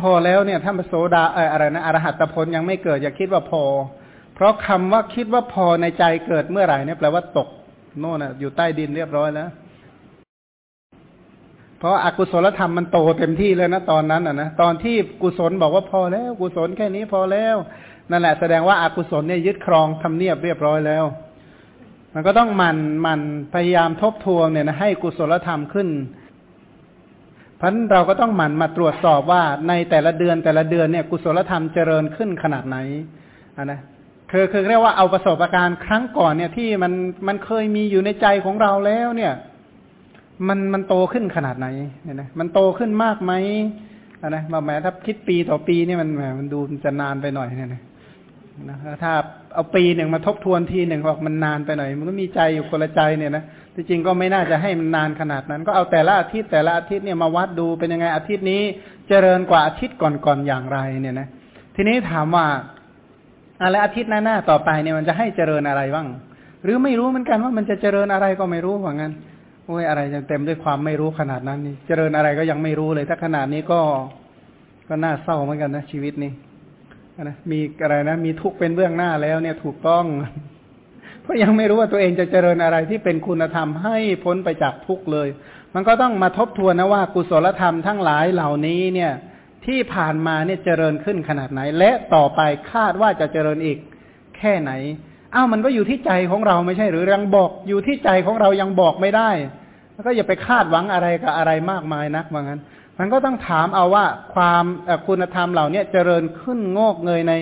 พอแล้วเนี่ยถ้ามาโสดาอะไรนะอรหัตผลยังไม่เกิดอย่าคิดว่าพอ เพราะคำว่าคิดว่าพอในใจเกิดเมื่อไหร่เนี่ยแปลว่าตกโน่นอะอยู่ใต้ดินเรียบร้อยแล้วเพราะอากุศลธรรมมันโตเต็มที่เลยนะตอนนั้นอะนะตอนที่กุศลบอกว่าพอแล้ว กุศลแค่นี้พอแล้ว นั่นแหละแสดงว่าอากุศลเนี่ยยึดครองทำเนียบเรียบร้อยแล้ว มันก็ต้องมันมันพยายามทบทวงเนี่ยนะให้กุศลธรรมขึ้นเพราะเราก็ต้องหมั่นมาตรวจสอบว่าในแต่ละเดือนแต่ละเดือนเนี่ย กุศลธรรมเจริญขึ้นขนาดไหนอะนะ คือคือเรียกว่าเอาประสบการณ์ครั้งก่อนเนี่ยที่มันมันเคยมีอยู่ในใจของเราแล้วเนี่ย มันมันโตขึ้นขนาดไหนเนี่ยนะมันโตขึ้นมากไหมนะมาแม้ถ้าคิดปีต่อปีเนี่ยมันแหมมันดูจะนานไปหน่อยเนี่ยนะนะถ้าเอาปีหนึ่งมาทบทวนทีหนึ่งบอกมันนานไปหน่อย มันก็มีใจอยู่คนละใจเนี่ยนะที่จริงก็ไม่น่าจะให้มันนานขนาดนั้น ก็เอาแต่ละอาทิตย์แต่ละอาทิตย์เนี่ยมาวัดดูเป็นยังไงอาทิตย์นี้เจริญกว่าอาทิตย์ก่อนๆอย่างไรเนี่ยนะทีนี้ถามว่า อะไรอาทิตย์หน้าต่อไปเนี่ยมันจะให้เจริญอะไรบ้าง หรือไม่รู้เหมือนกันว่ามันจะเจริญอะไรก็ไม่รู้ว่างั้นโอ้ยอะไรยังเต็มด้วยความไม่รู้ขนาดนั้นนี่เจริญอะไรก็ยังไม่รู้เลย ถ้าขนาดนี้ก็ก็น่าเศร้าเหมือนกันนะชีวิตนี้นะมีอะไรนะมีทุกข์เป็นเบื้องหน้าแล้วเนี่ยถูกต้อง เพราะยังไม่รู้ว่าตัวเองจะเจริญอะไรที่เป็นคุณธรรมให้พ้นไปจากทุกข์เลย มันก็ต้องมาทบทวนนะว่ากุศลธรรมทั้งหลายเหล่านี้เนี่ย ที่ผ่านมาเนี่ยเจริญขึ้นขนาดไหน และต่อไปคาดว่าจะเจริญอีกแค่ไหนอ้าวมันก็อยู่ที่ใจของเราไม่ใช่ หรือยังบอกอยู่ที่ใจของเรายังบอกไม่ได้แล้วก็อย่าไปคาดหวังอะไรกับอะไรมากมายนักว่างั้น มันก็ต้องถามเอาว่าความคุณธรรมเหล่านี้เจริญขึ้นงอกเงยใน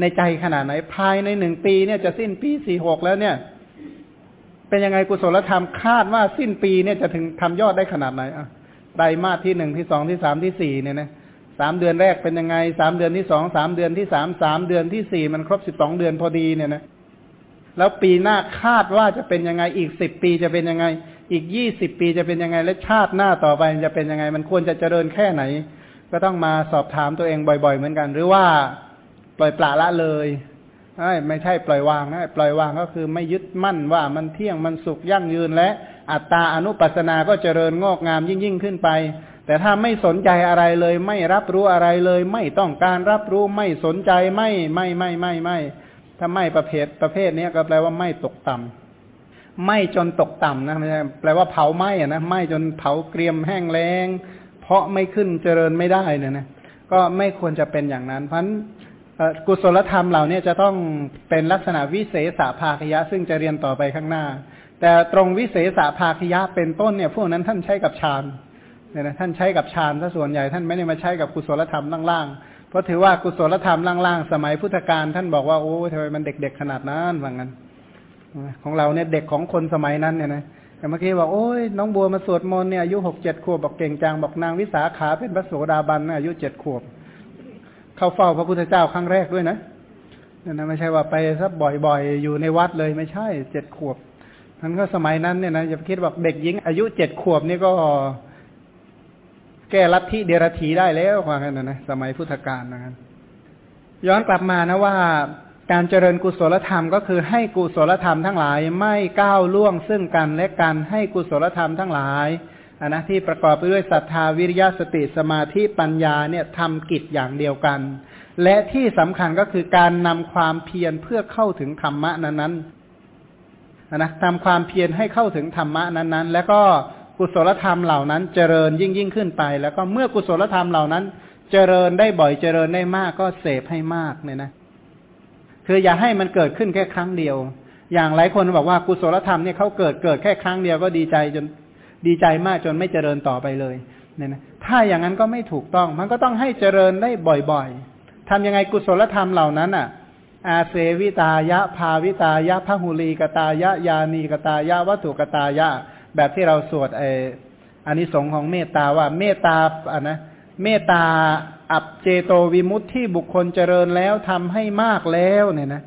ในใจขนาดไหน ภายในหนึ่งปีเนี่ยจะสิ้นปีสี่หกแล้วเนี่ย เป็นยังไงกุศลธรรมคาดว่าสิ้นปีเนี่ยจะถึงทำยอดได้ขนาดไหนอะไตรมาสที่หนึ่งที่สองที่สามที่สี่เนี่ยนะ สามเดือนแรกเป็นยังไงสามเดือนที่สองสามเดือนที่สามสามเดือนที่สี่มันครบสิบสองเดือนพอดีเนี่ยนะแล้วปีหน้าคาดว่าจะเป็นยังไงอีกสิบปีจะเป็นยังไง อีกยี่สิบปีจะเป็นยังไง และชาติหน้าต่อไปจะเป็นยังไง มันควรจะเจริญแค่ไหน ก็ต้องมาสอบถามตัวเองบ่อย ๆ เหมือนกัน หรือว่าปล่อยปละละเลยไม่ใช่ปล่อยวางนะปล่อยวางก็คือไม่ยึดมั่นว่ามันเที่ยงมันสุขยั่งยืนและอัตตาอนุปัสนาก็เจริญงอกงามยิ่งยิ่งขึ้นไป แต่ถ้าไม่สนใจอะไรเลย ไม่รับรู้อะไรเลย ไม่ต้องการรับรู้ไม่สนใจไม่ไม่ไม่ไม่ไม่ถ้าไม่ประเภทประเภทนี้ก็แปลว่าไม่ตกต่ำไม่จนตกต่ำนะไม่ใช่แปลว่าเผาไหม้อะนะไหม้จนเผาเกรียมแห้งแล้ง เพราะไม่ขึ้นเจริญไม่ได้เนี่ยนะก็ไม่ควรจะเป็นอย่างนั้น เพราะกุศลธรรมเหล่านี้จะต้องเป็นลักษณะวิเศษภาคยะ ซึ่งจะเรียนต่อไปข้างหน้า แต่ตรงวิเศษภาคยะเป็นต้นเนี่ย พวกนั้นท่านใช้กับฌานเเนี่ยนะท่านใช้กับฌานซะส่วนใหญ่ท่านไม่ได้มาใช้กับกุศลธรรมล่างๆ เพราะถือว่ากุศลธรรมล่างๆ สมัยพุทธกาลท่านบอกว่าโอ้ทำไมมันเด็กๆขนาดนั้นว่างั้นของเราเนี่ยเด็กของคนสมัยนั้นเนี่ยนะแต่เมื่อกี้บอกโอ้ยน้องบัวมาสวดมนต์เนี่ยอายุหกเจ็ดขวบบอกเก่งจังบอกนางวิสาขาเป็นพระโสดาบันอายุเจ็ดขวบ เข้าเฝ้าพระพุทธเจ้าครั้งแรกด้วยนะนั่นนะไม่ใช่ว่าไปสักบ่อยๆ อยู่ในวัดเลยไม่ใช่เจ็ดขวบนั้นก็สมัยนั้นเนี่ยนะอย่าคิดว่าเด็กหญิงอายุเจ็ดขวบนี่ก็ แก้ลัทธิเดรัจฉีได้แล้วว่ากันนะนะสมัยพุทธกาลนะครับย้อนกลับมานะว่าการเจริญกุศลธรรมก็คือให้กุศลธรรมทั้งหลายไม่ก้าวล่วงซึ่งกันและกันให้กุศลธรรมทั้งหลายนนะที่ประกอบไปด้วยศรัทธาวิริยะสติสมาธิปัญญาเนี่ยทำกิจอย่างเดียวกัน และที่สำคัญก็คือการนำความเพียรเพื่อเข้าถึงธรรมะนั้นๆนะทำความเพียรให้เข้าถึงธรรมะนั้นๆ แล้วก็ กุศลธรรมเหล่านั้นเจริญยิ่งยิ่งขึ้นไป แล้วก็เมื่อกุศลธรรมเหล่านั้น เจริญได้บ่อยเจริญได้มากก็เสพให้มากเนี่ยนะ คืออย่าให้มันเกิดขึ้นแค่ครั้งเดียว อย่างหลายคนบอกว่ากุศลธรรมเนี่ยเขาเกิดเกิดแค่ครั้งเดียวก็ดีใจจนดีใจมากจนไม่เจริญต่อไปเลยเนี่ยนะถ้าอย่างนั้นก็ไม่ถูกต้อง มันก็ต้องให้เจริญได้บ่อยๆทำยังไงกุศลธรรมเหล่านั้นอะ อาเสวิตายะ ภาวิตายะพหุลีกตายะ ยานีกตายะ วัตถุกตายะ แบบที่เราสวดไออันนี้สงของเมตตาว่าเมตตาอะนะเมตตาอับเจโตวิมุตที่บุคคลเจริญแล้วทำให้มากแล้วเนี่ยนะ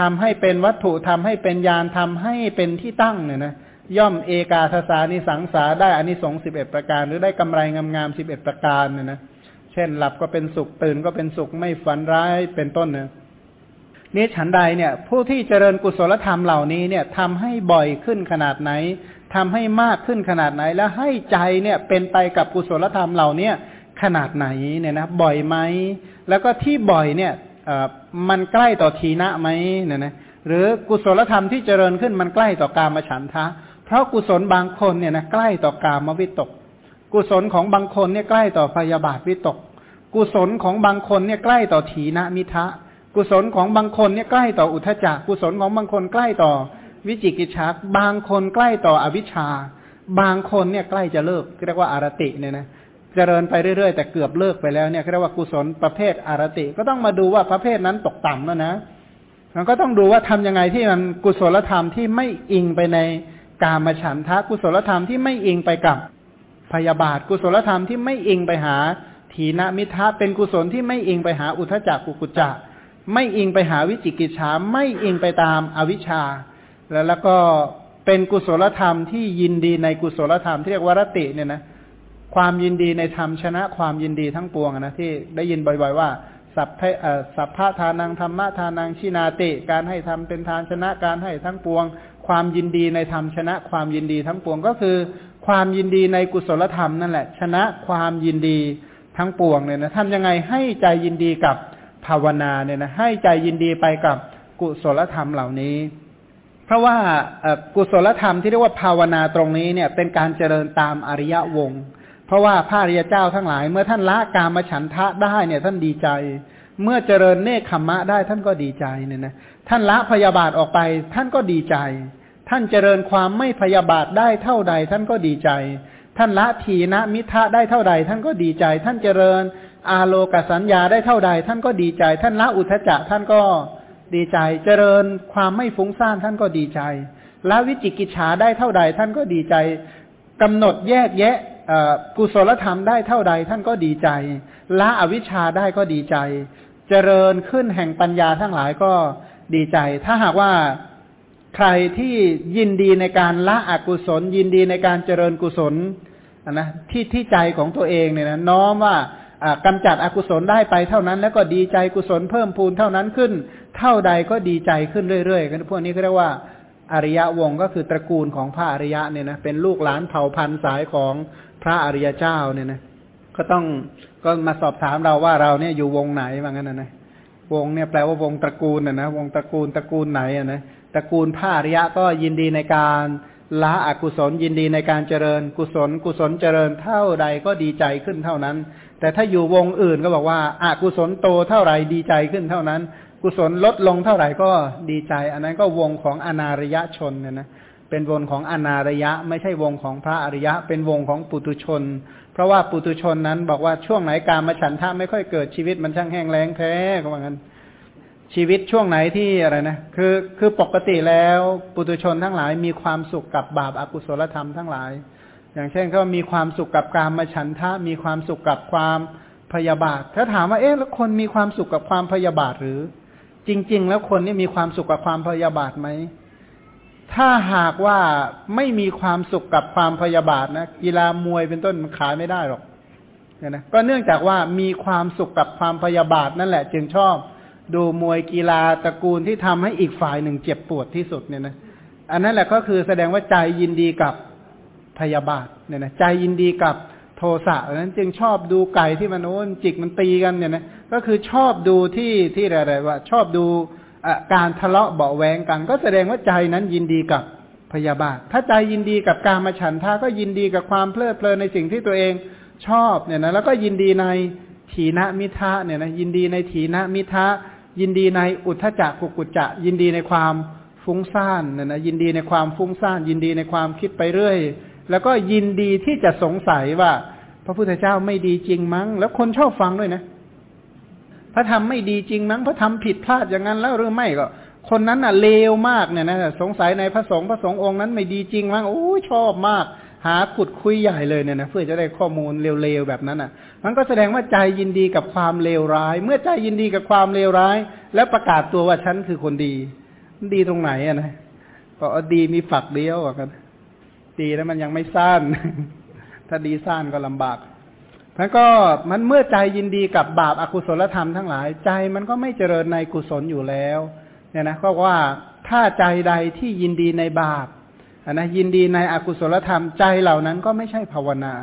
ทำให้เป็นวัตถุทำให้เป็นญาณทำให้เป็นที่ตั้งเนี่ยนะย่อมเอกาทสานิสังสาได้อานิสงส์สิบเอ็ดประการ หรือได้กำไรงามๆสิบเอ็ดประการเนี่ยนะเช่นหลับก็เป็นสุขตื่นก็เป็นสุขไม่ฝันร้ายเป็นต้นเนี่ยนี่ฉันใดเนี่ย ผู้ที่เจริญกุศลธรรมเหล่านี้เนี่ยทำให้บ่อยขึ้นขนาดไหน ทำให้มากขึ้นขนาดไหน แล้วให้ใจเนี่ยเป็นไปกับกุศลธรรมเหล่าเนี้ยขนาดไหนเนี่ยนะบ่อยไหมแล้วก็ที่บ่อยเนี่ยมันใกล้ต่อทีนะไหมเนี่ยนะหรือกุศลธรรมที่เจริญขึ้นมันใกล้ต่อกามฉันทะ เพราะกุศลบางคนเนี่ยนะใกล้ต่อกามวิตก กุศลของบางคนเนี่ยใกล้ต่อพยาบาทวิตก กุศลของบางคนเนี่ยใกล้ต่อถีนะมิทะ กุศลของบางคนเนี่ยใกล้ต่ออุทจักกุศลของบางคนใกล้ต่อ วิจิกิจฉาบางคนใกล้ต่ออวิชชา บางคนเนี่ยใกล้จะเลิกเรียกว่าอารติเนี่ยนะเจริญไปเรื่อยๆแต่เกือบเลิกไปแล้วเนี่ยเรียกว่ากุศลประเภทอารติ ก็ต้องมาดูว่าประเภทนั้นตกต่ำแล้วนะมันก็ต้องดูว่าทำยังไงที่มันกุศลธรรมที่ไม่อิงไปในกามฉันทะกุศลธรรมที่ไม่อิงไปกับพยาบาท กุศลธรรมที่ไม่อิงไปหาถีนมิทะเป็นกุศลที่ไม่อิงไปหาอุทจักกุกุจจะไม่อิงไปหาวิจิกิจฉาไม่อิงไปตามอวิชชา แล้วแล้วก็เป็นกุศลธรรมที่ยินดีในกุศลธรรมที่เรียกวรติเนี่ยนะความยินดีในธรรมชนะความยินดีทั้งปวงนะที่ได้ยินบ่อย ๆ ว่าสัพพะสัพพะทานังธรรมะทานังชินาติการให้ทำเป็นทานชนะการให้ทั้งปวง ความยินดีในธรรมชนะ ความยินดีทั้งปวงก็คือ ความยินดีในกุศลธรรมนั่นแหละ ชนะความยินดีทั้งปวงเนี่ยนะทำยังไงให้ใจยินดีกับภาวนาเนี่ยนะให้ใจยินดีไปกับกุศลธรรมเหล่านี้ พราะว่ากุศลธรรมที่เรียกว่าภาวนาตรงนี้เนี่ยเป็นการเจริญตามอริยวง เพราะว่าพระอริยเจ้าทั้งหลาย เมื่อท่านละกามฉันทะได้เนี่ยท่านดีใจ เมื่อเจริญเนคขมมะได้ท่านก็ดีใจเนี่ยนะท่านละพยาบาทออกไปท่านก็ดีใจ ท่านเจริญความไม่พยาบาทได้เท่าใด ท่านก็ดีใจ ท่านละทีนะมิทะได้เท่าใด ท่านก็ดีใจ ท่านเจริญอาโลกสัญญาได้เท่าใด ท่านก็ดีใจ ท่านละอุทจจะท่านก็ด ดีใจ เจริญความไม่ฟุ้งซ่านท่านก็ดีใจ และวิจิกิจฉาได้เท่าใดท่านก็ดีใจกำหนดแยกแยะกุศลธรรมได้เท่าใดท่านก็ดีใจละอวิชชาได้ก็ดีใจ เจริญขึ้นแห่งปัญญาทั้งหลายก็ดีใจ ถ้าหากว่าใครที่ยินดีในการละอกุศล ยินดีในการเจริญกุศลนะที่ที่ใจของตัวเองเนี่ยนะน้อมว่ากำจัดอกุศลได้ไปเท่านั้น แล้วก็ดีใจกุศลเพิ่มพูนเท่านั้นขึ้น เท่าใดก็ดีใจขึ้นเรื่อยๆกันพวกนี้ก็เรียกว่าอริยวงก็คือตระกูลของพระอริยะเนี่ยนะเป็นลูกหลานเผ่าพันธุ์สายของพระอริยเจ้าเนี่ยนะก็ต้องก็มาสอบถามเราว่าเราเนี่ยอยู่วงไหนว่างั้นนะนะวงเนี่ยแปลว่าวงตระกูลนะนะวงตระกูลตระกูลไหนอะนะตระกูลพระอริยะก็ยินดีในการละอกุศลยินดีในการเจริญ กุศล กุศลเจริญเท่าใดก็ดีใจขึ้นเท่านั้น แต่ถ้าอยู่วงอื่นก็บอกว่าอากุศลโตเท่าไหร่ดีใจขึ้นเท่านั้น กุศลลดลงเท่าไหร่ก็ดีใจ อันนั้นก็วงของอนาริยชนเนี่ยนะเป็นวงของอนาริยะ ไม่ใช่วงของพระอริยะ เป็นวงของปุตุชน เพราะว่าปุตุชนนั้นบอกว่าช่วงไหนการมาฉันทะไม่ค่อยเกิดชีวิตมันช่างแห้งแล้งแท้ก็ว่างั้นชีวิตช่วงไหนที่อะไรนะคือคือปกติแล้วปุตุชนทั้งหลายมีความสุขกับบาปอากุศลธรรมทั้งหลาย อย่างเช่นเขามีความสุขกับการมาฉันทะ มีความสุขกับความพยาบาท ถ้าถามว่าเอ๊ะแล้วคนมีความสุขกับความพยาบาทหรือ จริง ๆ แล้วคนนี่มีความสุขกับความพยาบาทไหม ถ้าหากว่าไม่มีความสุขกับความพยาบาทนะกีฬามวยเป็นต้นมันขายไม่ได้หรอกเนี่ยนะก็เนื่องจากว่ามีความสุขกับความพยาบาทนั่นแหละ จึงชอบ ดูมวยกีฬาตระกูลที่ทำให้อีกฝ่ายหนึ่งเจ็บปวดที่สุดเนี่ยนะอันนั้นแหละก็คือแสดงว่าใจยินดีกับพยาบาทเนี่ยนะใจยินดีกับ โทสะนั้นจึงชอบดูไก่ที่มันโอ้นจิกมันตีกันเนี่ยนะก็คือชอบดูที่ที่อะไรว่า ชอบดูการทะเลาะเบาแวงกัน ก็แสดงว่าใจนั้นยินดีกับพยาบาท ถ้าใจยินดีกับการมาฉันทาก็ยินดีกับความเพลิดเพลินในสิ่งที่ตัวเองชอบเนี่ยนะแล้วก็ยินดีในถีนมิทะเนี่ยนะยินดีในถีนมิทะยินดีในอุทธจักกุกุจจะ ยินดีในความฟุ้งซ่านเนี่ยนะยินดีในความฟุ้งซ่าน ยินดีในความคิดไปเรื่อย แล้วก็ยินดีที่จะสงสัยว่า พระพุทธเจ้าไม่ดีจริงมั้ง แล้วคนชอบฟังด้วยนะ พระธรรมไม่ดีจริงมั้ง พระธรรมผิดพลาดอย่างนั้นแล้วหรือไม่ก็ คนนั้นอะเลวมากเนี่ยนะสงสัยในพระสงฆ์พระสงฆ์องค์นั้นไม่ดีจริงมั้งโอ้ชอบมาก หาขุดคุยใหญ่เลยเนี่ยนะเพื่อจะได้ข้อมูลเร็วๆแบบนั้นอะ มันก็แสดงว่าใจยินดีกับความเลวร้าย เมื่อใจยินดีกับความเลวร้าย แล้วประกาศตัวว่าฉันคือคนดี ดีตรงไหนอะนะก็ดีมีฝักเดียวกัน ดีแล้วมันยังไม่สั้นถ้าดีสั้นก็ลำบากแล้วก็มันเมื่อใจยินดีกับบาปอากุศลธรรมทั้งหลาย ใจมันก็ไม่เจริญในกุศลอยู่แล้วเนี่ยนะก็ว่าถ้าใจใดที่ยินดีในบาปนนะยินดีในอกุศลธรรมใจเหล่านั้นก็ไม่ใช่ภาวนา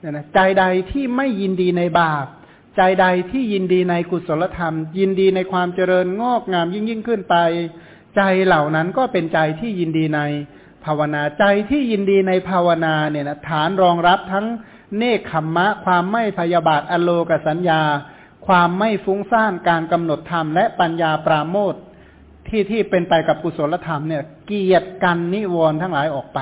เนี่ยนะใจใดที่ไม่ยินดีในบาป ใจใดที่ยินดีในกุศลธรรม ยินดีในความเจริญงอกงามยิ่งยิ่งขึ้นไป ใจเหล่านั้นก็เป็นใจที่ยินดีใน ภาวนาใจที่ยินดีในภาวนาเนี่ยนะฐานรองรับทั้งเนคขมมะ ความไม่พยาบาทอโลกสัญญา ความไม่ฟุ้งซ่านการกำหนดธรรมและปัญญาปราโมทที่ที่เป็นไปกับกุศลธรรมเนี่ย เกียรติกันนิวรณ์ทั้งหลายออกไป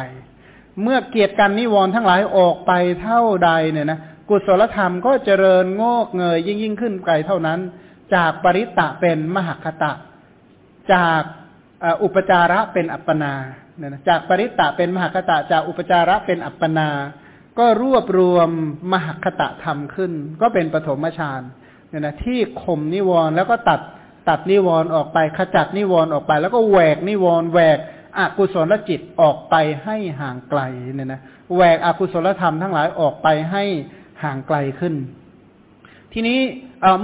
เมื่อเกียรติกันนิวรณ์ทั้งหลายออกไปเท่าใดเนี่ยนะกุศลธรรมก็เจริญงอกเงยยิ่งยิ่งขึ้นไกลเท่านั้น จากปริตตะเป็นมหคตะ จากอุปจาระเป็นอัปปนา เนี่ยนะจากปริตตะเป็นมหคตะจากอุปจาระเป็นอัปปนา ก็รวบรวมมหคตะธรรมขึ้น ก็เป็นปฐมฌานเนี่ยนะที่ข่มนิวรณ์แล้วก็ตัดตัดนิวรณ์ออกไปขจัดนิวรณ์ออกไป แล้วก็แหวกนิวรณ์แหวกอกุศลจิตออกไปให้ห่างไกลเนี่ยนะแหวกอกุศลธรรมทั้งหลายออกไปให้ห่างไกลขึ้น ทีนี้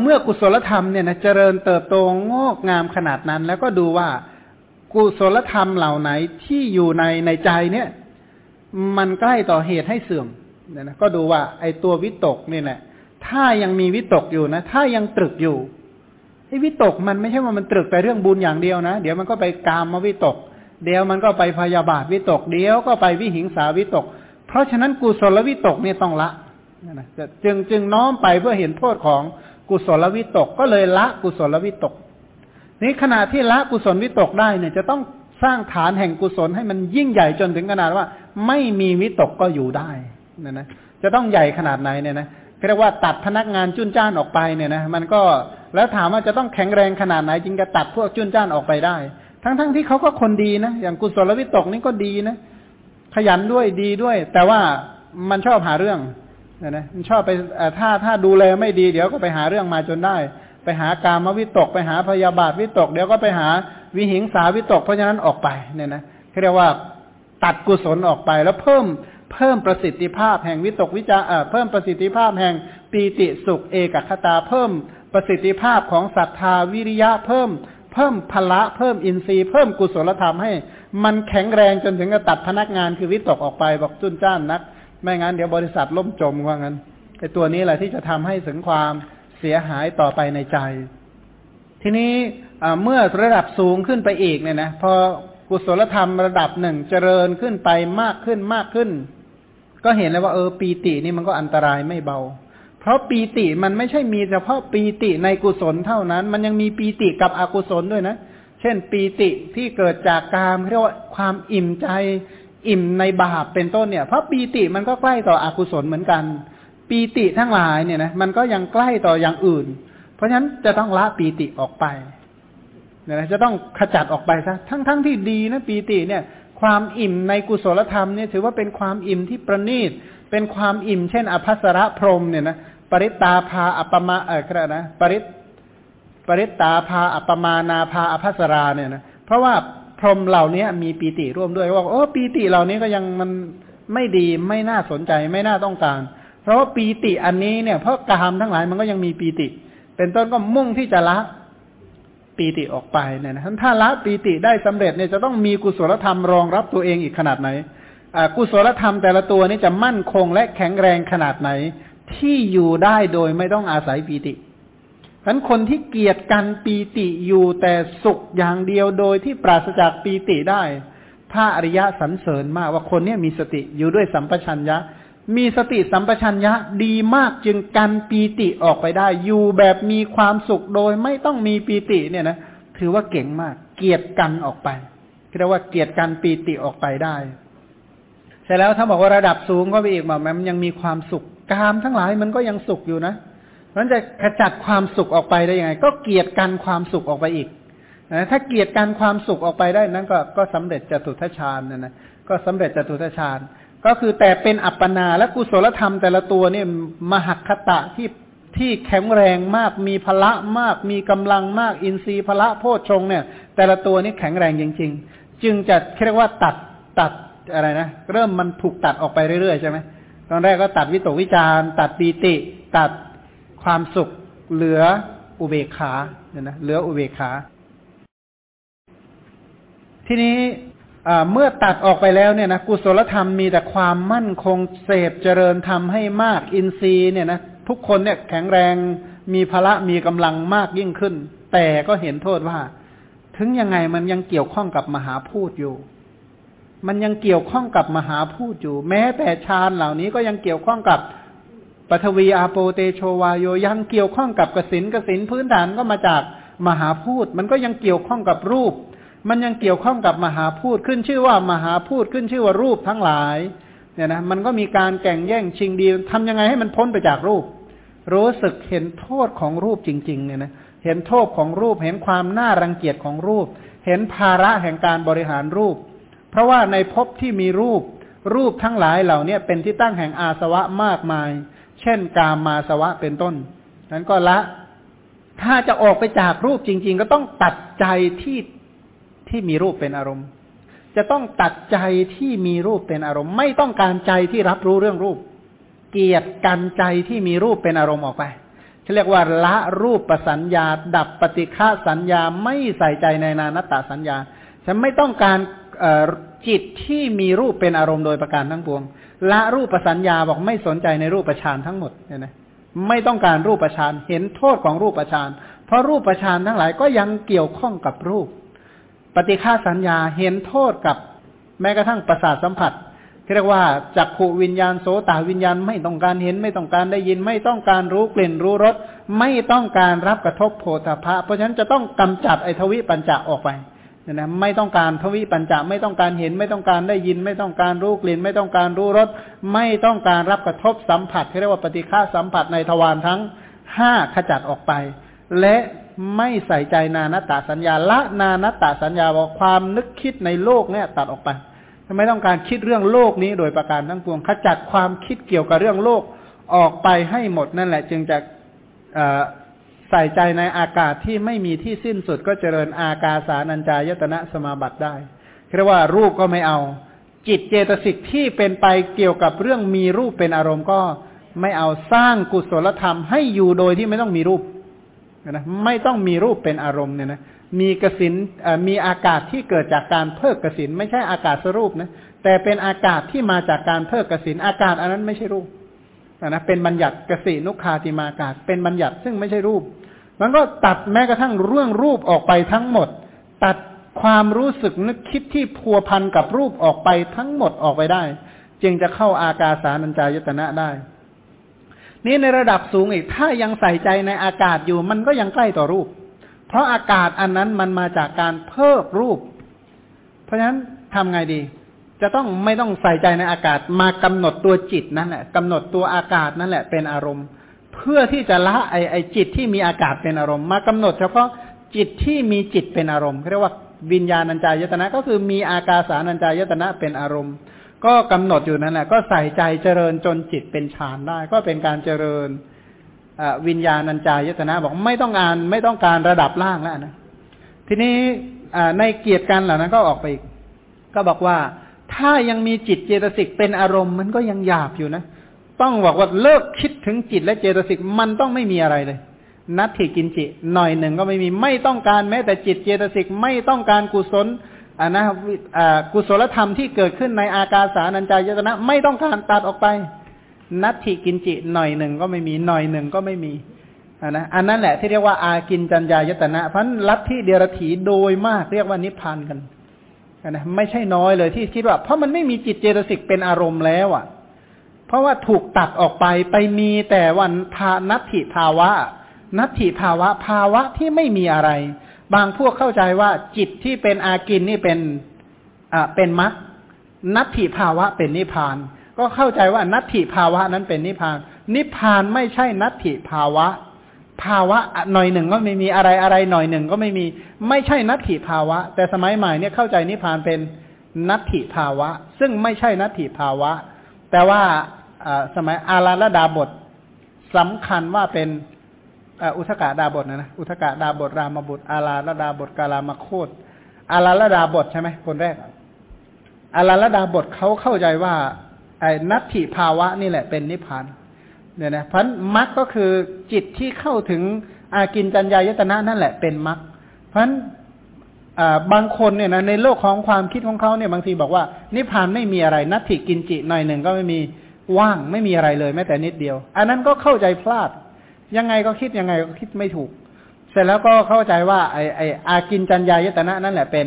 เมื่อกุศลธรรมเนี่ยนะเจริญเติบโตงอกงามขนาดนั้น แล้วก็ดูว่า กุศลธรรมเหล่าไหนที่อยู่ในในใจเนี่ย มันใกล้ต่อเหตุให้เสื่อมเนี่ยนะก็ดูว่า ไอ้ตัววิตกนี่แหละ ถ้ายังมีวิตกอยู่นะ ถ้ายังตรึกอยู่ไอ้วิตกมันไม่ใช่ว่ามันตรึกแต่เรื่องบุญอย่างเดียวนะ เดี๋ยวมันก็ไปกามมาวิตก เดี๋ยวมันก็ไปพยาบาทวิตก เดี๋ยวก็ไปวิหิงสาวิตก เพราะฉะนั้นกุศลวิตกเนี่ยต้องละนะจึงจึงน้อมไปเพื่อเห็นโทษของกุศลวิตกก็เลยละกุศลวิตก นี้ขณะที่ละกุศลวิตกได้เนี่ย จะต้องสร้างฐานแห่งกุศลให้มันยิ่งใหญ่จนถึงขนาดว่า ไม่มีวิตกก็อยู่ได้นะนะจะต้องใหญ่ขนาดไหนเนี่ยนะเรียกว่าตัดพนักงานจุนจ้านออกไปเนี่ยนะมันก็แล้วถามว่าจะต้องแข็งแรงขนาดไหนจึงจะตัดพวกจุนจ้านออกไปได้ ทั้งๆทที่เขาก็คนดีนะอย่างกุศลวิตกนี่ก็ดีนะขยันด้วยดีด้วย แต่ว่ามันชอบหาเรื่องนะนะมันชอบไปถ้าถ้าดูแลไม่ดีเดี๋ยวก็ไปหาเรื่องมาจนได้ ไปหาการมวิตก ไปหาพยาบาทวิตก เดี๋ยวก็ไปหาวิหิงสาวิตก เพราะฉะนั้นออกไปเนี่ยนะเรียกว่าตัดกุศลออกไปแล้วเพิ่มเพิ่มประสิทธิภาพแห่งวิตกวิจารเพิ่มประสิทธิภาพแห่งปีติสุขเอกคตา เพิ่มประสิทธิภาพของศรัทธาวิริยะเพิ่ม เพิ่มพละเพิ่มอินทรีย์เพิ่มกุศลธรรมให้ มันแข็งแรงจนถึงกับตัดพนักงานคือวิตกออกไปบอกจุนจ้านนัก ไม่งั้นเดี๋ยวบริษัทล่มจมว่างั้นไอตัวนี้แหละที่จะทำให้ถึงความ เสียหายต่อไปในใจ ทีนี้เมื่อระดับสูงขึ้นไปอีกเนี่ยนะพอกุศลธรรมระดับหนึ่งเจริญขึ้นไปมากขึ้นมากขึ้น ก็เห็นแล้วว่าเออปีตินี่มันก็อันตรายไม่เบา เพราะปีติมันไม่ใช่มีเฉพาะปีติในกุศลเท่านั้น มันยังมีปีติกับอกุศลด้วยนะ เช่น ปีติที่เกิดจากการเรียกว่าความอิ่มใจ อิ่มในบาปเป็นต้นเนี่ย เพราะปีติมันก็ใกล้ต่ออกุศลเหมือนกัน ปีติทั้งหลายเนี่ยนะมันก็ยังใกล้ต่ออย่างอื่น เพราะฉะนั้นจะต้องละปีติออกไปเนี่ยนะจะต้องขจัดออกไปซะทั้งๆทที่ดีนะปีติเนี่ย ความอิ่มในกุศลธรรมเนี่ยถือว่าเป็นความอิ่มที่ประณีตเป็นความอิ่มเช่น อภัสรพรมเนี่ยนะปริตตาภาอัปมาเออครับนะปริตปริตตาภาอัปมานาภาอภัสราเนี่ยนะเพราะว่าพรมเหล่านี้มีปีติร่วมด้วยว่าโอ้ปีติเหล่านี้ก็ยังมันไม่ดีไม่น่าสนใจไม่น่าต้องการ เพราะว่าปีติอันนี้เนี่ยเพราะกามทั้งหลายมันก็ยังมีปีติ เป็นต้นก็มุ่งที่จะละปีติออกไปเนี่ยนะถ้าละปีติได้สำเร็จเนี่ยจะต้องมีกุศลธรรมรองรับตัวเองอีกขนาดไหนกุศลธรรมแต่ละตัวนี้จะมั่นคงและแข็งแรงขนาดไหน ที่อยู่ได้โดยไม่ต้องอาศัยปีติฉะนั้นคนที่เกียดกันปีติอยู่แต่สุขอย่างเดียวโดยที่ปราศจากปีติได้ พระอริยะสรรเสริญมากว่าคนนี้มีสติอยู่ด้วยสัมปชัญญะ มีสติสัมปชัญญะดีมากจึงกันปีติออกไปได้ อยู่แบบมีความสุขโดยไม่ต้องมีปีติเนี่ยนะถือว่าเก่งมาก เกียดกันออกไปเรียกว่าเกียดกันปีติออกไปได้ เสร็จแล้วถ้าบอกว่าระดับสูงก็ไปอีกแบบมันยังมีความสุขกามทั้งหลายมันก็ยังสุขอยู่นะมันจะขจัดความสุขออกไปได้ยังไง ก็เกียดกันความสุขออกไปอีกนะถ้าเกียดกันความสุขออกไปได้นั้นก็ก็สำเร็จจตุทัชฌานนะนะก็สำเร็จจตุทัชฌาน ก็คือแต่เป็นอัปปนาและกุศลธรรมแต่ละตัวเนี่ยมหัคตะที่ที่แข็งแรงมากมีพละมาก มีกำลังมาก อินทรีย์พละโพชฌงเนี่ย แต่ละตัวนี้แข็งแรงจริง ๆ จึงจะเรียกว่าตัดตัดอะไรนะ เริ่มมันถูกตัดออกไปเรื่อยๆใช่ไหมตอนแรกก็ตัดวิตกวิจารตัดปีติ ตัดความสุขเหลืออุเบกขาเนี่ยนะเหลืออุเบกขา ทีนี้ เมื่อตัดออกไปแล้วเนี่ยนะกุศลธรรมมีแต่ความมั่นคงเสพเจริญทำให้มากอินทรีย์เนี่ยนะทุกคนเนี่ยแข็งแรงมีพละมีกำลังมากยิ่งขึ้น แต่ก็เห็นโทษว่า ถึงยังไงมันยังเกี่ยวข้องกับมหาพูดอยู่ มันยังเกี่ยวข้องกับมหาพูดอยู่ แม้แต่ฌานเหล่านี้ก็ยังเกี่ยวข้องกับปฐวีอาโปเตโชวาโยยังเกี่ยวข้องกับกสินกสินพื้นฐานก็มาจากมหาพูด มันก็ยังเกี่ยวข้องกับรูป มันยังเกี่ยวข้องกับมหาพูดขึ้นชื่อว่ามหาพูดขึ้นชื่อว่ารูปทั้งหลายเนี่ยนะมันก็มีการแข่งแย่งชิงดีทำยังไงให้มันพ้นไปจากรูป รู้สึกเห็นโทษของรูปจริง ๆ เนี่ยนะเห็นโทษของรูป เห็นความน่ารังเกียจของรูป เห็นภาระแห่งการบริหารรูป เพราะว่าในภพที่มีรูป รูปทั้งหลายเหล่านี้เป็นที่ตั้งแห่งอาสวะมากมาย เช่น กามาสวะเป็นต้นนั้นก็ละ ถ้าจะออกไปจากรูปจริง ๆ ก็ต้องตัดใจที่ ที่มีรูปเป็นอารมณ์ จะต้องตัดใจที่มีรูปเป็นอารมณ์ ไม่ต้องการใจที่รับรู้เรื่องรูป เกียรติกันใจที่มีรูปเป็นอารมณ์ออกไปเขาเรียกว่าละรูปประสัญญา ดับปฏิฆาสัญญาไม่ใส่ใจในนานัตตสัญญา ฉันไม่ต้องการจิตที่มีรูปเป็นอารมณ์โดยประการทั้งปวง ละรูปประสัญญาบอกไม่สนใจในรูปประชานทั้งหมดเนี่ยนะไม่ต้องการรูปประชานเห็นโทษของรูปประชานเพราะรูปประชานทั้งหลายก็ยังเกี่ยวข้องกับรูป ปฏิฆาสัญญาเห็นโทษกับแม้กระทั่งประสาทสัมผัสเรียกว่าจักขูวิญญาณโสตวิญญาณไม่ต้องการเห็นไม่ต้องการได้ยิน ไม่ต้องการรู้กลิ่นรู้รสไม่ต้องการรับกระทบโพธาภะเพราะฉะนั้นจะต้องกำจัดไอทวิปัญจะออกไปนะนะไม่ต้องการทวิปัญจะไม่ต้องการเห็น ไม่ต้องการได้ยิน ไม่ต้องการรู้กลิ่น ไม่ต้องการรู้รสไม่ต้องการรับกระทบสัมผัสที่เรียกว่าปฏิฆาสัมผัสในทวารทั้งห้าขจัดออกไป และ ไม่ใส่ใจนานัตตาสัญญาละนานัตตาสัญญาบอกความนึกคิดในโลกเนี่ยตัดออกไปไม่ต้องการคิดเรื่องโลกนี้โดยประการทั้งปวงขจัดความคิดเกี่ยวกับเรื่องโลกออกไปให้หมดนั่นแหละ จึงจะใส่ใจในอากาศที่ไม่มีที่สิ้นสุดก็เจริญอากาสานัญจายตนะสมาบัติได้เรียกว่ารูปก็ไม่เอา จิตเจตสิกที่เป็นไปเกี่ยวกับเรื่องมีรูปเป็นอารมณ์ก็ไม่เอาสร้างกุศลธรรมให้อยู่โดยที่ไม่ต้องมีรูป นะไม่ต้องมีรูปเป็นอารมณ์เนี่ยนะมีกสินมีอากาศที่เกิดจากการเพิกกสินไม่ใช่อากาศสรูปนะแต่เป็นอากาศที่มาจากการเพิกกสินอากาศอันนั้นไม่ใช่รูปนะเป็นบัญญัติกสินุคาติมากาศ เป็นบัญญัติซึ่งไม่ใช่รูป มันก็ตัดแม้กระทั่งเรื่องรูปออกไปทั้งหมด ตัดความรู้สึกนึกคิดที่พัวพันกับรูปออกไปทั้งหมดออกไปได้ จึงจะเข้าอากาสานัญจายตนะได้ นี่ในระดับสูงอีก ถ้ายังใส่ใจในอากาศอยู่ มันก็ยังใกล้ต่อรูป เพราะอากาศอันนั้นมันมาจากการเพิกรูป เพราะฉะนั้นทำไงดี จะต้องไม่ต้องใส่ใจในอากาศมากำหนดตัวจิตนั่นแหละกำหนดตัวอากาศนั่นแหละเป็นอารมณ์ เพื่อที่จะละไอไอจิตที่มีอากาศเป็นอารมณ์ มากำหนดเฉพาะจิตที่มีจิตเป็นอารมณ์เรียกว่าวิญญาณัญจายตนะก็คือมีอากาสานัญจายตนะเป็นอารมณ์ ก็กำหนดอยู่นั่นแหละก็ใส่ใจเจริญจนจิตเป็นฌานได้ ก็เป็นการเจริญวิญญาณัญจายตนะบอกไม่ต้องการไม่ต้องการระดับล่างแล้วนะทีนี้ในเกียรติกันเหล่านั้นก็ออกไปอีกก็บอกว่าถ้ายังมีจิตเจตสิกเป็นอารมณ์มันก็ยังหยาบอยู่นะ ต้องบอกว่าเลิกคิดถึงจิตและเจตสิกมันต้องไม่มีอะไรเลยนัตถิกินจิ หน่อยหนึ่งก็ไม่มีไม่ต้องการแม้แต่จิตเจตสิกไม่ต้องการกุศล อ่านะอ่ากุศลธรรมที่เกิดขึ้นในอากาสานัญจายตนะ ไม่ต้องการตัดออกไปนัตถิกินจิหน่อยหนึ่งก็ไม่มีหน่อยหนึ่งก็ไม่มีอ่านะอันนั้นแหละที่เรียกว่าอากินจัญญายตนะเพราะลัทธิเดียรถีโดยมากเรียกว่านิพพานกันนะไม่ใช่น้อยเลยที่คิดว่า เพราะมันไม่มีจิตเจตสิกเป็นอารมณ์แล้วอะ เพราะว่าถูกตัดออกไปไปมีแต่วันทานัตถิภาวะ นัตถิภาวะภาวะที่ไม่มีอะไร บางพวกเข้าใจว่าจิตที่เป็นอากินนี่เป็นอ่าเป็นมัคนัตถิภาวะเป็นนิพพาน ก็เข้าใจว่านัตถิภาวะนั้นเป็นนิพพาน นิพพานไม่ใช่นัตถิภาวะ ภาวะหน่อยหนึ่งก็ไม่มีอะไรอะไรหน่อยหนึ่งก็ไม่มีไม่ใช่นัตถิภาวะ แต่สมัยใหม่เนี่ยเข้าใจนิพพานเป็นนัตถิภาวะ ซึ่งไม่ใช่นัตถิภาวะ แต่ว่าสมัยอาราลดาบทสำคัญว่าเป็น อุทกาดาบทนะนะอุทกาดาบทรามบุตร อาราลดาบทกาลามโคตอาราลดาบทใช่ไหมคนแรกอาราลดาบทเขาเข้าใจว่าไอ้นัตถิภาวะนี่แหละเป็นนิพพานเนี่ยนะพันมรรคก็คือจิตที่เข้าถึงอากินจัญญายตนะนั่นแหละเป็นมรรคพันบางคนเนี่ยนะในโลกของความคิดของเขาเนี่ยบางทีบอกว่า นิพพานไม่มีอะไรนัตถิกินจิหน่อยหนึ่งก็ไม่มีว่างไม่มีอะไรเลยแม้แต่นิดเดียว อันนั้นก็เข้าใจพลาด ยังไงก็คิดยังไงก็คิดไม่ถูก เสร็จแล้วก็เข้าใจว่าไอไออากินจัญญายตนะนั่นแหละเป็น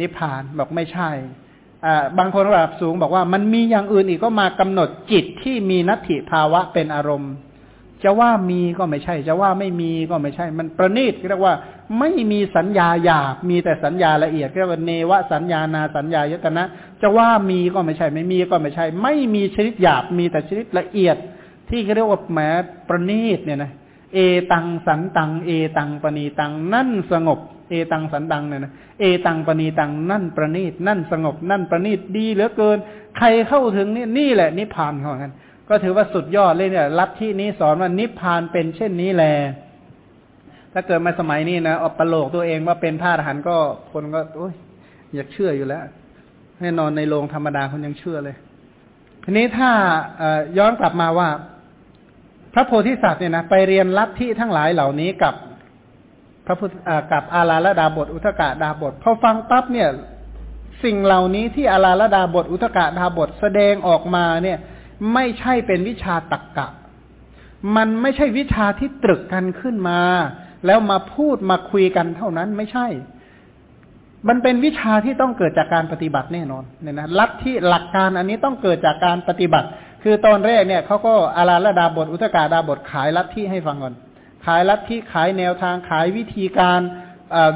นิพพานบอกไม่ใช่บางคนระดับสูงบอกว่ามันมีอย่างอื่นอีกก็มากำหนดจิตที่มีนัตถิภาวะเป็นอารมณ์ จะว่ามีก็ไม่ใช่ จะว่าไม่มีก็ไม่ใช่ มันประณีตเรียกว่า ไม่มีสัญญาหยาบมีแต่สัญญาละเอียดเรียกว่าเนวสัญญานาสัญญายตนะ จะว่ามีก็ไม่ใช่ ไม่มีก็ไม่ใช่ ไม่มีชนิดหยาบมีแต่ชนิดละเอียด ที่เรียกว่าแหมประณีตเนี่ยนะเอตังสันตัง เอตังปณีตัง นั่นสงบ เอตังสันตังเนี่ยนะเอตังปณีตัง นั่นประณีต นั่นสงบ นั่นประณีตดีเหลือเกิน ใครเข้าถึงนี่นี่แหละนิพพานของกัน ก็ถือว่าสุดยอดเลยเนี่ยลัทธินี้สอนว่านิพพานเป็นเช่นนี้แล ถ้าเกิดมาสมัยนี้นะอปโลกตัวเองว่าเป็นพระอรหันต์ก็คนก็โอ้ยอยากเชื่ออยู่แล้วแน่นอนในโรงธรรมดาคนยังเชื่อเลย ทีนี้ถ้าย้อนกลับมาว่า พระโพธิสัตว์เนี่ยนะไปเรียนลัทธิทั้งหลายเหล่านี้กับพระพุทธกับอาลาลดาบทอุทกะดาบทพอฟังปั๊บเนี่ย สิ่งเหล่านี้ที่อาลาลดาบทอุทกะดาบทแสดงออกมาเนี่ย ไม่ใช่เป็นวิชาตักกะ มันไม่ใช่วิชาที่ตรึกกันขึ้นมา แล้วมาพูดมาคุยกันเท่านั้นไม่ใช่ มันเป็นวิชาที่ต้องเกิดจากการปฏิบัติแน่นอนเนี่ยนะลัทธิหลักการอันนี้ต้องเกิดจากการปฏิบัติ คือตอนแรกเนี่ยเขาก็อาลาลดาบทอุทกาดาบทขายลัทธิให้ฟังก่อน ขายลัทธิขายแนวทางขายวิธีการ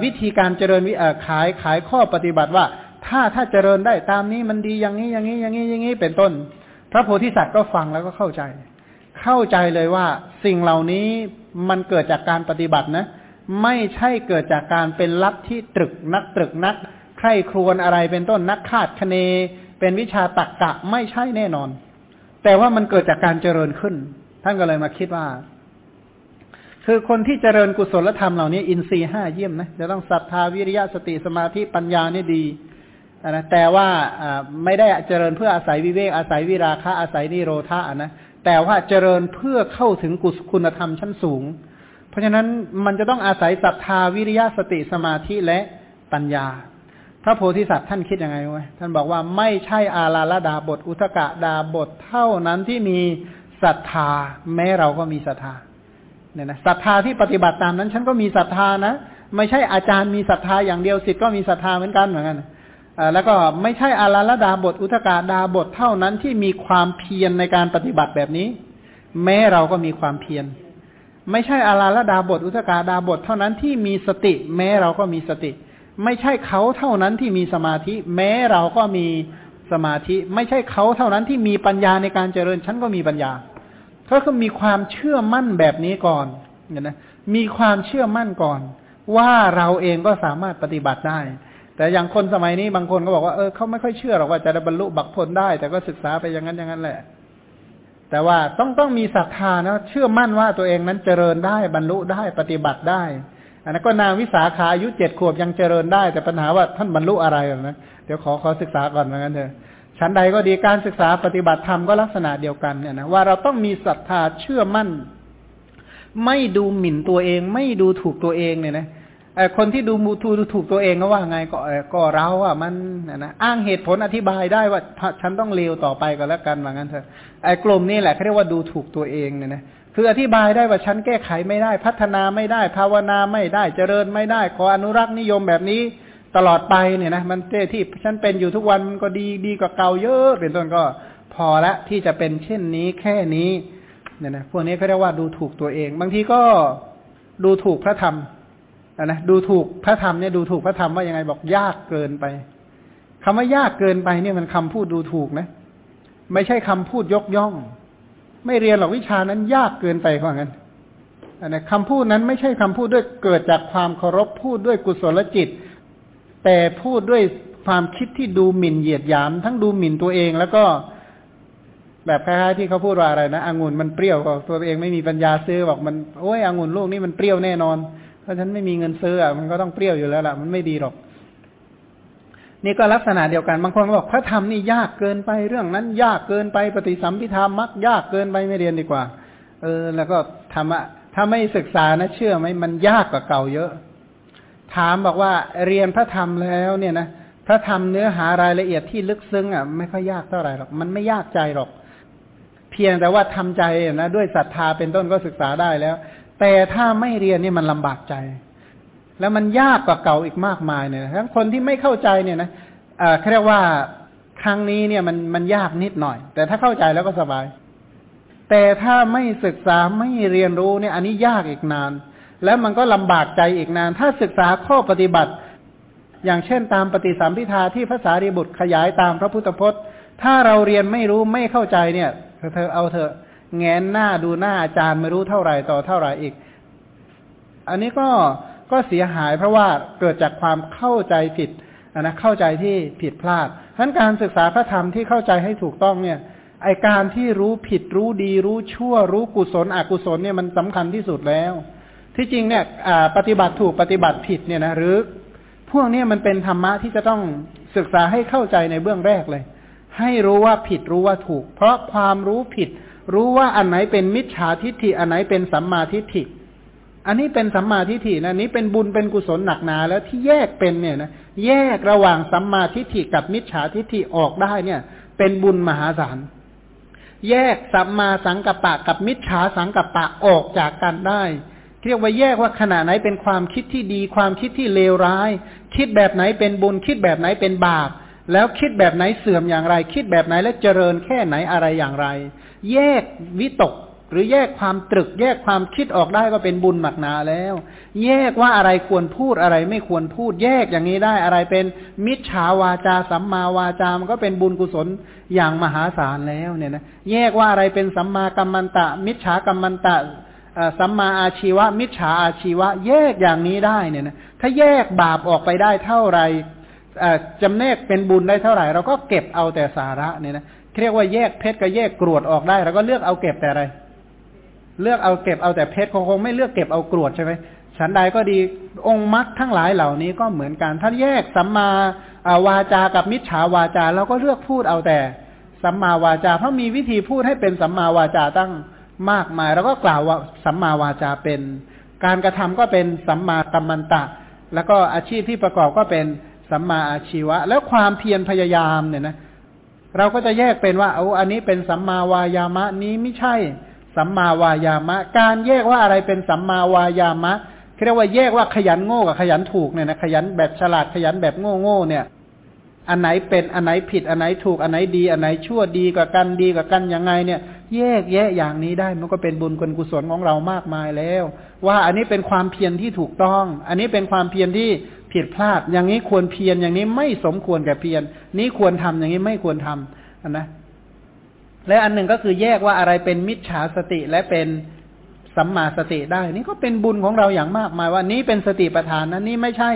วิธีการเจริญวิขายขายข้อปฏิบัติว่า ถ้าถ้าเจริญได้ตามนี้มันดีอย่างนี้อย่างนี้อย่างนี้อย่างนี้เป็นต้น พระโพธิสัตว์ก็ฟังแล้วก็เข้าใจ เข้าใจเลยว่าสิ่งเหล่านี้มันเกิดจากการปฏิบัตินะ ไม่ใช่เกิดจากการเป็นลัทธิตรึกนักตรึกนักใคร่ครวญอะไรเป็นต้นนักคาดคะเน เป็นวิชาตักกะไม่ใช่แน่นอน แต่ว่ามันเกิดจากการเจริญขึ้น ท่านก็เลยมาคิดว่า คือคนที่เจริญกุศลธรรมเหล่านี้ อินทรีย์ห้าเยี่ยมนะจะต้องศรัทธาวิริยะสติสมาธิปัญญานี่ดีนะแต่ว่าไม่ได้เจริญเพื่ออาศัยวิเวกอาศัยวิราคะอาศัยนิโรธานะแต่ว่าเจริญเพื่อเข้าถึงกุศคุณธรรมชั้นสูง เพราะฉะนั้นมันจะต้องอาศัยศรัทธาวิริยะสติสมาธิและปัญญา พระโพธิสัตว์ท่านคิดยังไงวะท่านบอกว่าไม่ใช่อาลาลดาบท อุทกะดาบทเท่านั้นที่มีศรัทธา แม้เราก็มีศรัทธาเนี่ยนะศรัทธาที่ปฏิบัติตามนั้น ฉันก็มีศรัทธานะ ไม่ใช่อาจารย์มีศรัทธาอย่างเดียวสิทธิ์ก็มีศรัทธาเหมือนกันเหมือนกันแล้วก็ไม่ใช่อาราลดาบท อุทกาดาบทเท่านั้นที่มีความเพียรในการปฏิบัติแบบนี้ แม้เราก็มีความเพียรไม่ใช่อาราลดาบท อุทกาดาบทเท่านั้นที่มีสติ แม้เราก็มีสติ ไม่ใช่เขาเท่านั้นที่มีสมาธิ แม้เราก็มีสมาธิ ไม่ใช่เขาเท่านั้นที่มีปัญญาในการเจริญฉันก็มีปัญญาเขาก็มีความเชื่อมั่นแบบนี้ก่อนเนี่ยนะมีความเชื่อมั่นก่อน ว่าเราเองก็สามารถปฏิบัติได้ แต่อย่างคนสมัยนี้บางคนก็บอกว่าเออเขาไม่ค่อยเชื่อหรอกว่าจะบรรลุบักผลได้ แต่ก็ศึกษาไปอย่างนั้นอย่างนั้นแหละ แต่ว่าต้องต้องมีศรัทธานะเชื่อมั่นว่าตัวเองนั้นเจริญได้บรรลุได้ปฏิบัติได้ อันนั้นก็นางวิสาขาอายุเจ็ดขวบยังเจริญได้ แต่ปัญหาว่าท่านบรรลุอะไรนะเดี๋ยวขอขอศึกษาก่อนเหมือนกันเถอะชั้นใดก็ดีการศึกษาปฏิบัติธรรมก็ลักษณะเดียวกันเนี่ยนะว่าเราต้องมีศรัทธาเชื่อมั่น ไม่ดูหมิ่นตัวเอง ไม่ดูถูกตัวเองเนี่ยนะคนที่ดูมูทูดูถูกตัวเองก็ว่าไงก็ก็เราอะมันนะอ้างเหตุผลอธิบายได้ว่าฉันต้องเลวต่อไปก็แล้วกันว่างั้นเถอะไอ้กลุ่มนี้แหละเขาเรียกว่าดูถูกตัวเองเนี่ยนะ คืออธิบายได้ว่าฉันแก้ไขไม่ได้ พัฒนาไม่ได้ ภาวนาไม่ได้เจริญไม่ได้ ขออนุรักษ์นิยมแบบนี้ตลอดไปเนี่ยนะมันเจ้ที่ฉันเป็นอยู่ทุกวันมันก็ดีดีกว่าเก่าเยอะเป็นต้นก็พอละที่จะเป็นเช่นนี้แค่นี้เนี่ยนะพวกนี้เขาเรียกว่าดูถูกตัวเอง บางทีก็ดูถูกพระธรรมนะดูถูกพระธรรมเนี่ยดูถูกพระธรรมว่ายังไงบอกยากเกินไปคำว่ายากเกินไปเนี่ยมันคำพูดดูถูกนะ ไม่ใช่คำพูดยกย่อง ไม่เรียนหรอกวิชานั้นยากเกินไปเพรางั้นนะคำพูดนั้นไม่ใช่คำพูดด้วยเกิดจากความเคารพพูดด้วยกุศลจิต แต่พูดด้วยความคิดที่ดูหมิ่นเหยียดหยาม ทั้งดูหมิ่นตัวเองแล้วก็แบบคล้ายๆที่เขาพูดว่าอะไรนะองุ่นมันเปรี้ยวก็ตัวเองไม่มีปัญญาซื้อบอกมันโอ้ยองุ่นลูกนี้มันเปรี้ยวแน่นอนถ้าะฉันไม่มีเงินซื้ออะมันก็ต้องเปรี้ยวอยู่แล้วล่ะมันไม่ดีหรอก นี่ก็ลักษณะเดียวกัน บางคนบอกพระธรรมนี่ยากเกินไปเรื่องนั้น ยากเกินไปปฏิสัมพิธามักยากเกินไปไม่เรียนดีกว่า เออ แล้วก็ธรรมะถ้าไม่ศึกษานะเชื่อไหมมันยากกว่าเก่าเยอะ ถามบอกว่าเรียนพระธรรมแล้วเนี่ยนะพระธรรมเนื้อหารายละเอียดที่ลึกซึ้งอะไม่ค่อยยากเท่าไหร่หรอกมันไม่ยากใจหรอก เพียงแต่ว่าทำใจนะด้วยศรัทธาเป็นต้นก็ศึกษาได้แล้ว แต่ถ้าไม่เรียนนี่มันลำบากใจ แล้วมันยากกว่าเก่าอีกมากมายเนี่ยทั้งคนที่ไม่เข้าใจเนี่ยนะเขาเรียกว่าครั้งนี้เนี่ยมันมันยากนิดหน่อย แต่ถ้าเข้าใจแล้วก็สบาย แต่ถ้าไม่ศึกษาไม่เรียนรู้เนี่ย อันนี้ยากอีกนาน แล้วมันก็ลำบากใจอีกนาน ถ้าศึกษาข้อปฏิบัติ อย่างเช่นตามปฏิสัมพิทาที่ภาษารีบุตรขยายตามพระพุทธพจน์ ถ้าเราเรียนไม่รู้ไม่เข้าใจเนี่ยเธอเอาเถอะแงนหน้าดูหน้าอาจารย์ไม่รู้เท่าไหร่ต่อเท่าไหร่อีก อันนี้ก็ ก็เสียหายเพราะว่าเกิดจากความเข้าใจผิดนะเข้าใจที่ผิดพลาดทั้นการศึกษาพระธรรมที่เข้าใจให้ถูกต้องเนี่ยไอการที่รู้ผิดรู้ดี รู้ชั่ว รู้กุศลอกุศลเนี่ยมันสำคัญที่สุดแล้ว ที่จริงเนี่ยปฏิบัติถูกปฏิบัติผิดเนี่ยนะหรือ พวกนี้มันเป็นธรรมะที่จะต้องศึกษาให้เข้าใจในเบื้องแรกเลย ให้รู้ว่าผิดรู้ว่าถูก เพราะความรู้ผิด รู้ว่าอันไหนเป็นมิจฉาทิฏฐิอันไหนเป็นสัมมาทิฏฐิ อันนี้เป็นสัมมาทิฏฐินะนี้เป็นบุญเป็นกุศลหนักหนาแล้วที่แยกเป็นเนี่ยนะแยกระหว่างสัมมาทิฏฐิกับมิจฉาทิฏฐิออกได้เนี่ย เป็นบุญมหาศาลแยกสัมมาสังกัปปะกับมิจฉาสังกัปปะออกจากกันได้เรียกว่าแยกว่าขณะไหนเป็นความคิดที่ดี ความคิดที่เลวร้าย คิดแบบไหนเป็นบุญคิดแบบไหนเป็นบาป แล้วคิดแบบไหนเสื่อมอย่างไร คิดแบบไหนและเจริญแค่ไหนอะไรอย่างไร แยกวิตก หรือแยกความตรึก แยกความคิดออกได้ก็เป็นบุญหมักหนาแล้ว แยกว่าอะไรควรพูดอะไรไม่ควรพูด แยกอย่างนี้ได้อะไรเป็นมิจฉาวาจาสัมมาวาจามันก็เป็นบุญกุศลอย่างมหาศาลแล้วเนี่ยนะแยกว่าอะไรเป็นสัมมากัมมันตะ มิจฉากัมมันตะสัมมาอาชีวะ มิจฉาอาชีวะ แยกอย่างนี้ได้เนี่ยนะถ้าแยกบาปออกไปได้เท่าไหร่จำแนกเป็นบุญได้เท่าไหร่ เราก็เก็บเอาแต่สาระเนี่ยนะเรียกว่าแยกเพชรกับแยกกรวดออกได้เราก็เลือกเอาเก็บแต่อะไร เลือกเอาเก็บเอาแต่เพชรคงคงไม่เลือกเก็บเอากรวดใช่ไหมฉันใดก็ดีองค์มรรคทั้งหลายเหล่านี้ก็เหมือนกัน ถ้าแยกสัมมาวาจากับมิจฉาวาจาเราก็เลือกพูดเอาแต่สัมมาวาจา เพราะมีวิธีพูดให้เป็นสัมมาวาจาตั้งมากมายเราก็กล่าวว่าสัมมาวาจาเป็น การกระทำก็เป็นสัมมากัมมันตะ แล้วก็อาชีพที่ประกอบก็เป็นสัมมาอาชีวะ แล้วความเพียรพยายามเนี่ยนะ เราก็จะแยกเป็นว่าเอาอันนี้เป็นสัมมาวายามะนี้ไม่ใช่ สัมมาวายามะ การแยกว่าอะไรเป็นสัมมาวายามะเรียกว่าแยกว่าขยันโง่กับขยันถูกเนี่ยนะขยันแบบฉลาดขยันแบบโง่โง่เนี่ย อันไหนเป็นอันไหนผิดอันไหนถูกอันไหนดี อันไหนชั่วดีกว่ากันดีกว่ากันยังไงเนี่ย แยกแยะอย่างนี้ได้มันก็เป็นบุญกุศลของเรามากมายแล้ว ว่าอันนี้เป็นความเพียรที่ถูกต้อง อันนี้เป็นความเพียรที่ผิดพลาด อย่างนี้ควรเพียรอย่างนี้ไม่สมควรแก่เพียรนี้ควรทำอย่างนี้ไม่ควรทำนะ และอันหนึ่งก็คือแยกว่าอะไรเป็นมิจฉาสติและเป็นสัมมาสติได้ นี่ก็เป็นบุญของเราอย่างมากมายว่านี้เป็นสติปัฏฐานนั้นนี่ไม่ใช่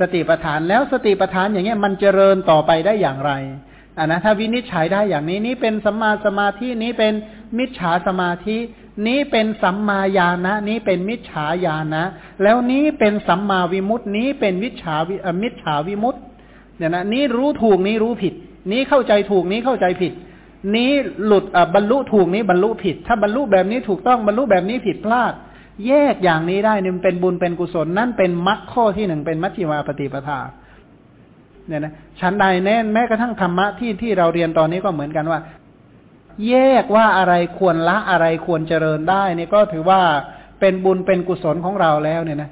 สติปัฏฐานแล้วสติปัฏฐานอย่างเงี้ยมันเจริญต่อไปได้อย่างไรอ่านะถ้าวินิจฉัยได้อย่างนี้นี้เป็นสัมมาสมาธินี้เป็นมิจฉาสมาธิ นี้เป็นสัมมาญาณะนี้เป็นมิจฉาญาณะแล้วนี้เป็นสัมมาวิมุตตินี้เป็นวิชาวิมิจฉาวิมุตติเนี่ยนะนี้รู้ถูกนี้รู้ผิด นี้เข้าใจถูกนี้เข้าใจผิด นี้หลุดบรรลุถูกนี้บรรลุผิด ถ้าบรรลุแบบนี้ถูกต้องบรรลุแบบนี้ผิดพลาด แยกอย่างนี้ได้เนี่ยเป็นบุญเป็นกุศลนั่นเป็นมรรคข้อที่หนึ่งเป็นมัชฌิมาปฏิปทาเนี่ยนะชั้นใดแน่นแม้กระทั่งธรรมะที่ที่เราเรียนตอนนี้ก็เหมือนกันว่า แยกว่าอะไรควรละอะไรควรเจริญได้นี่ก็ถือว่าเป็นบุญเป็นกุศลของเราแล้วเนี่ยนะ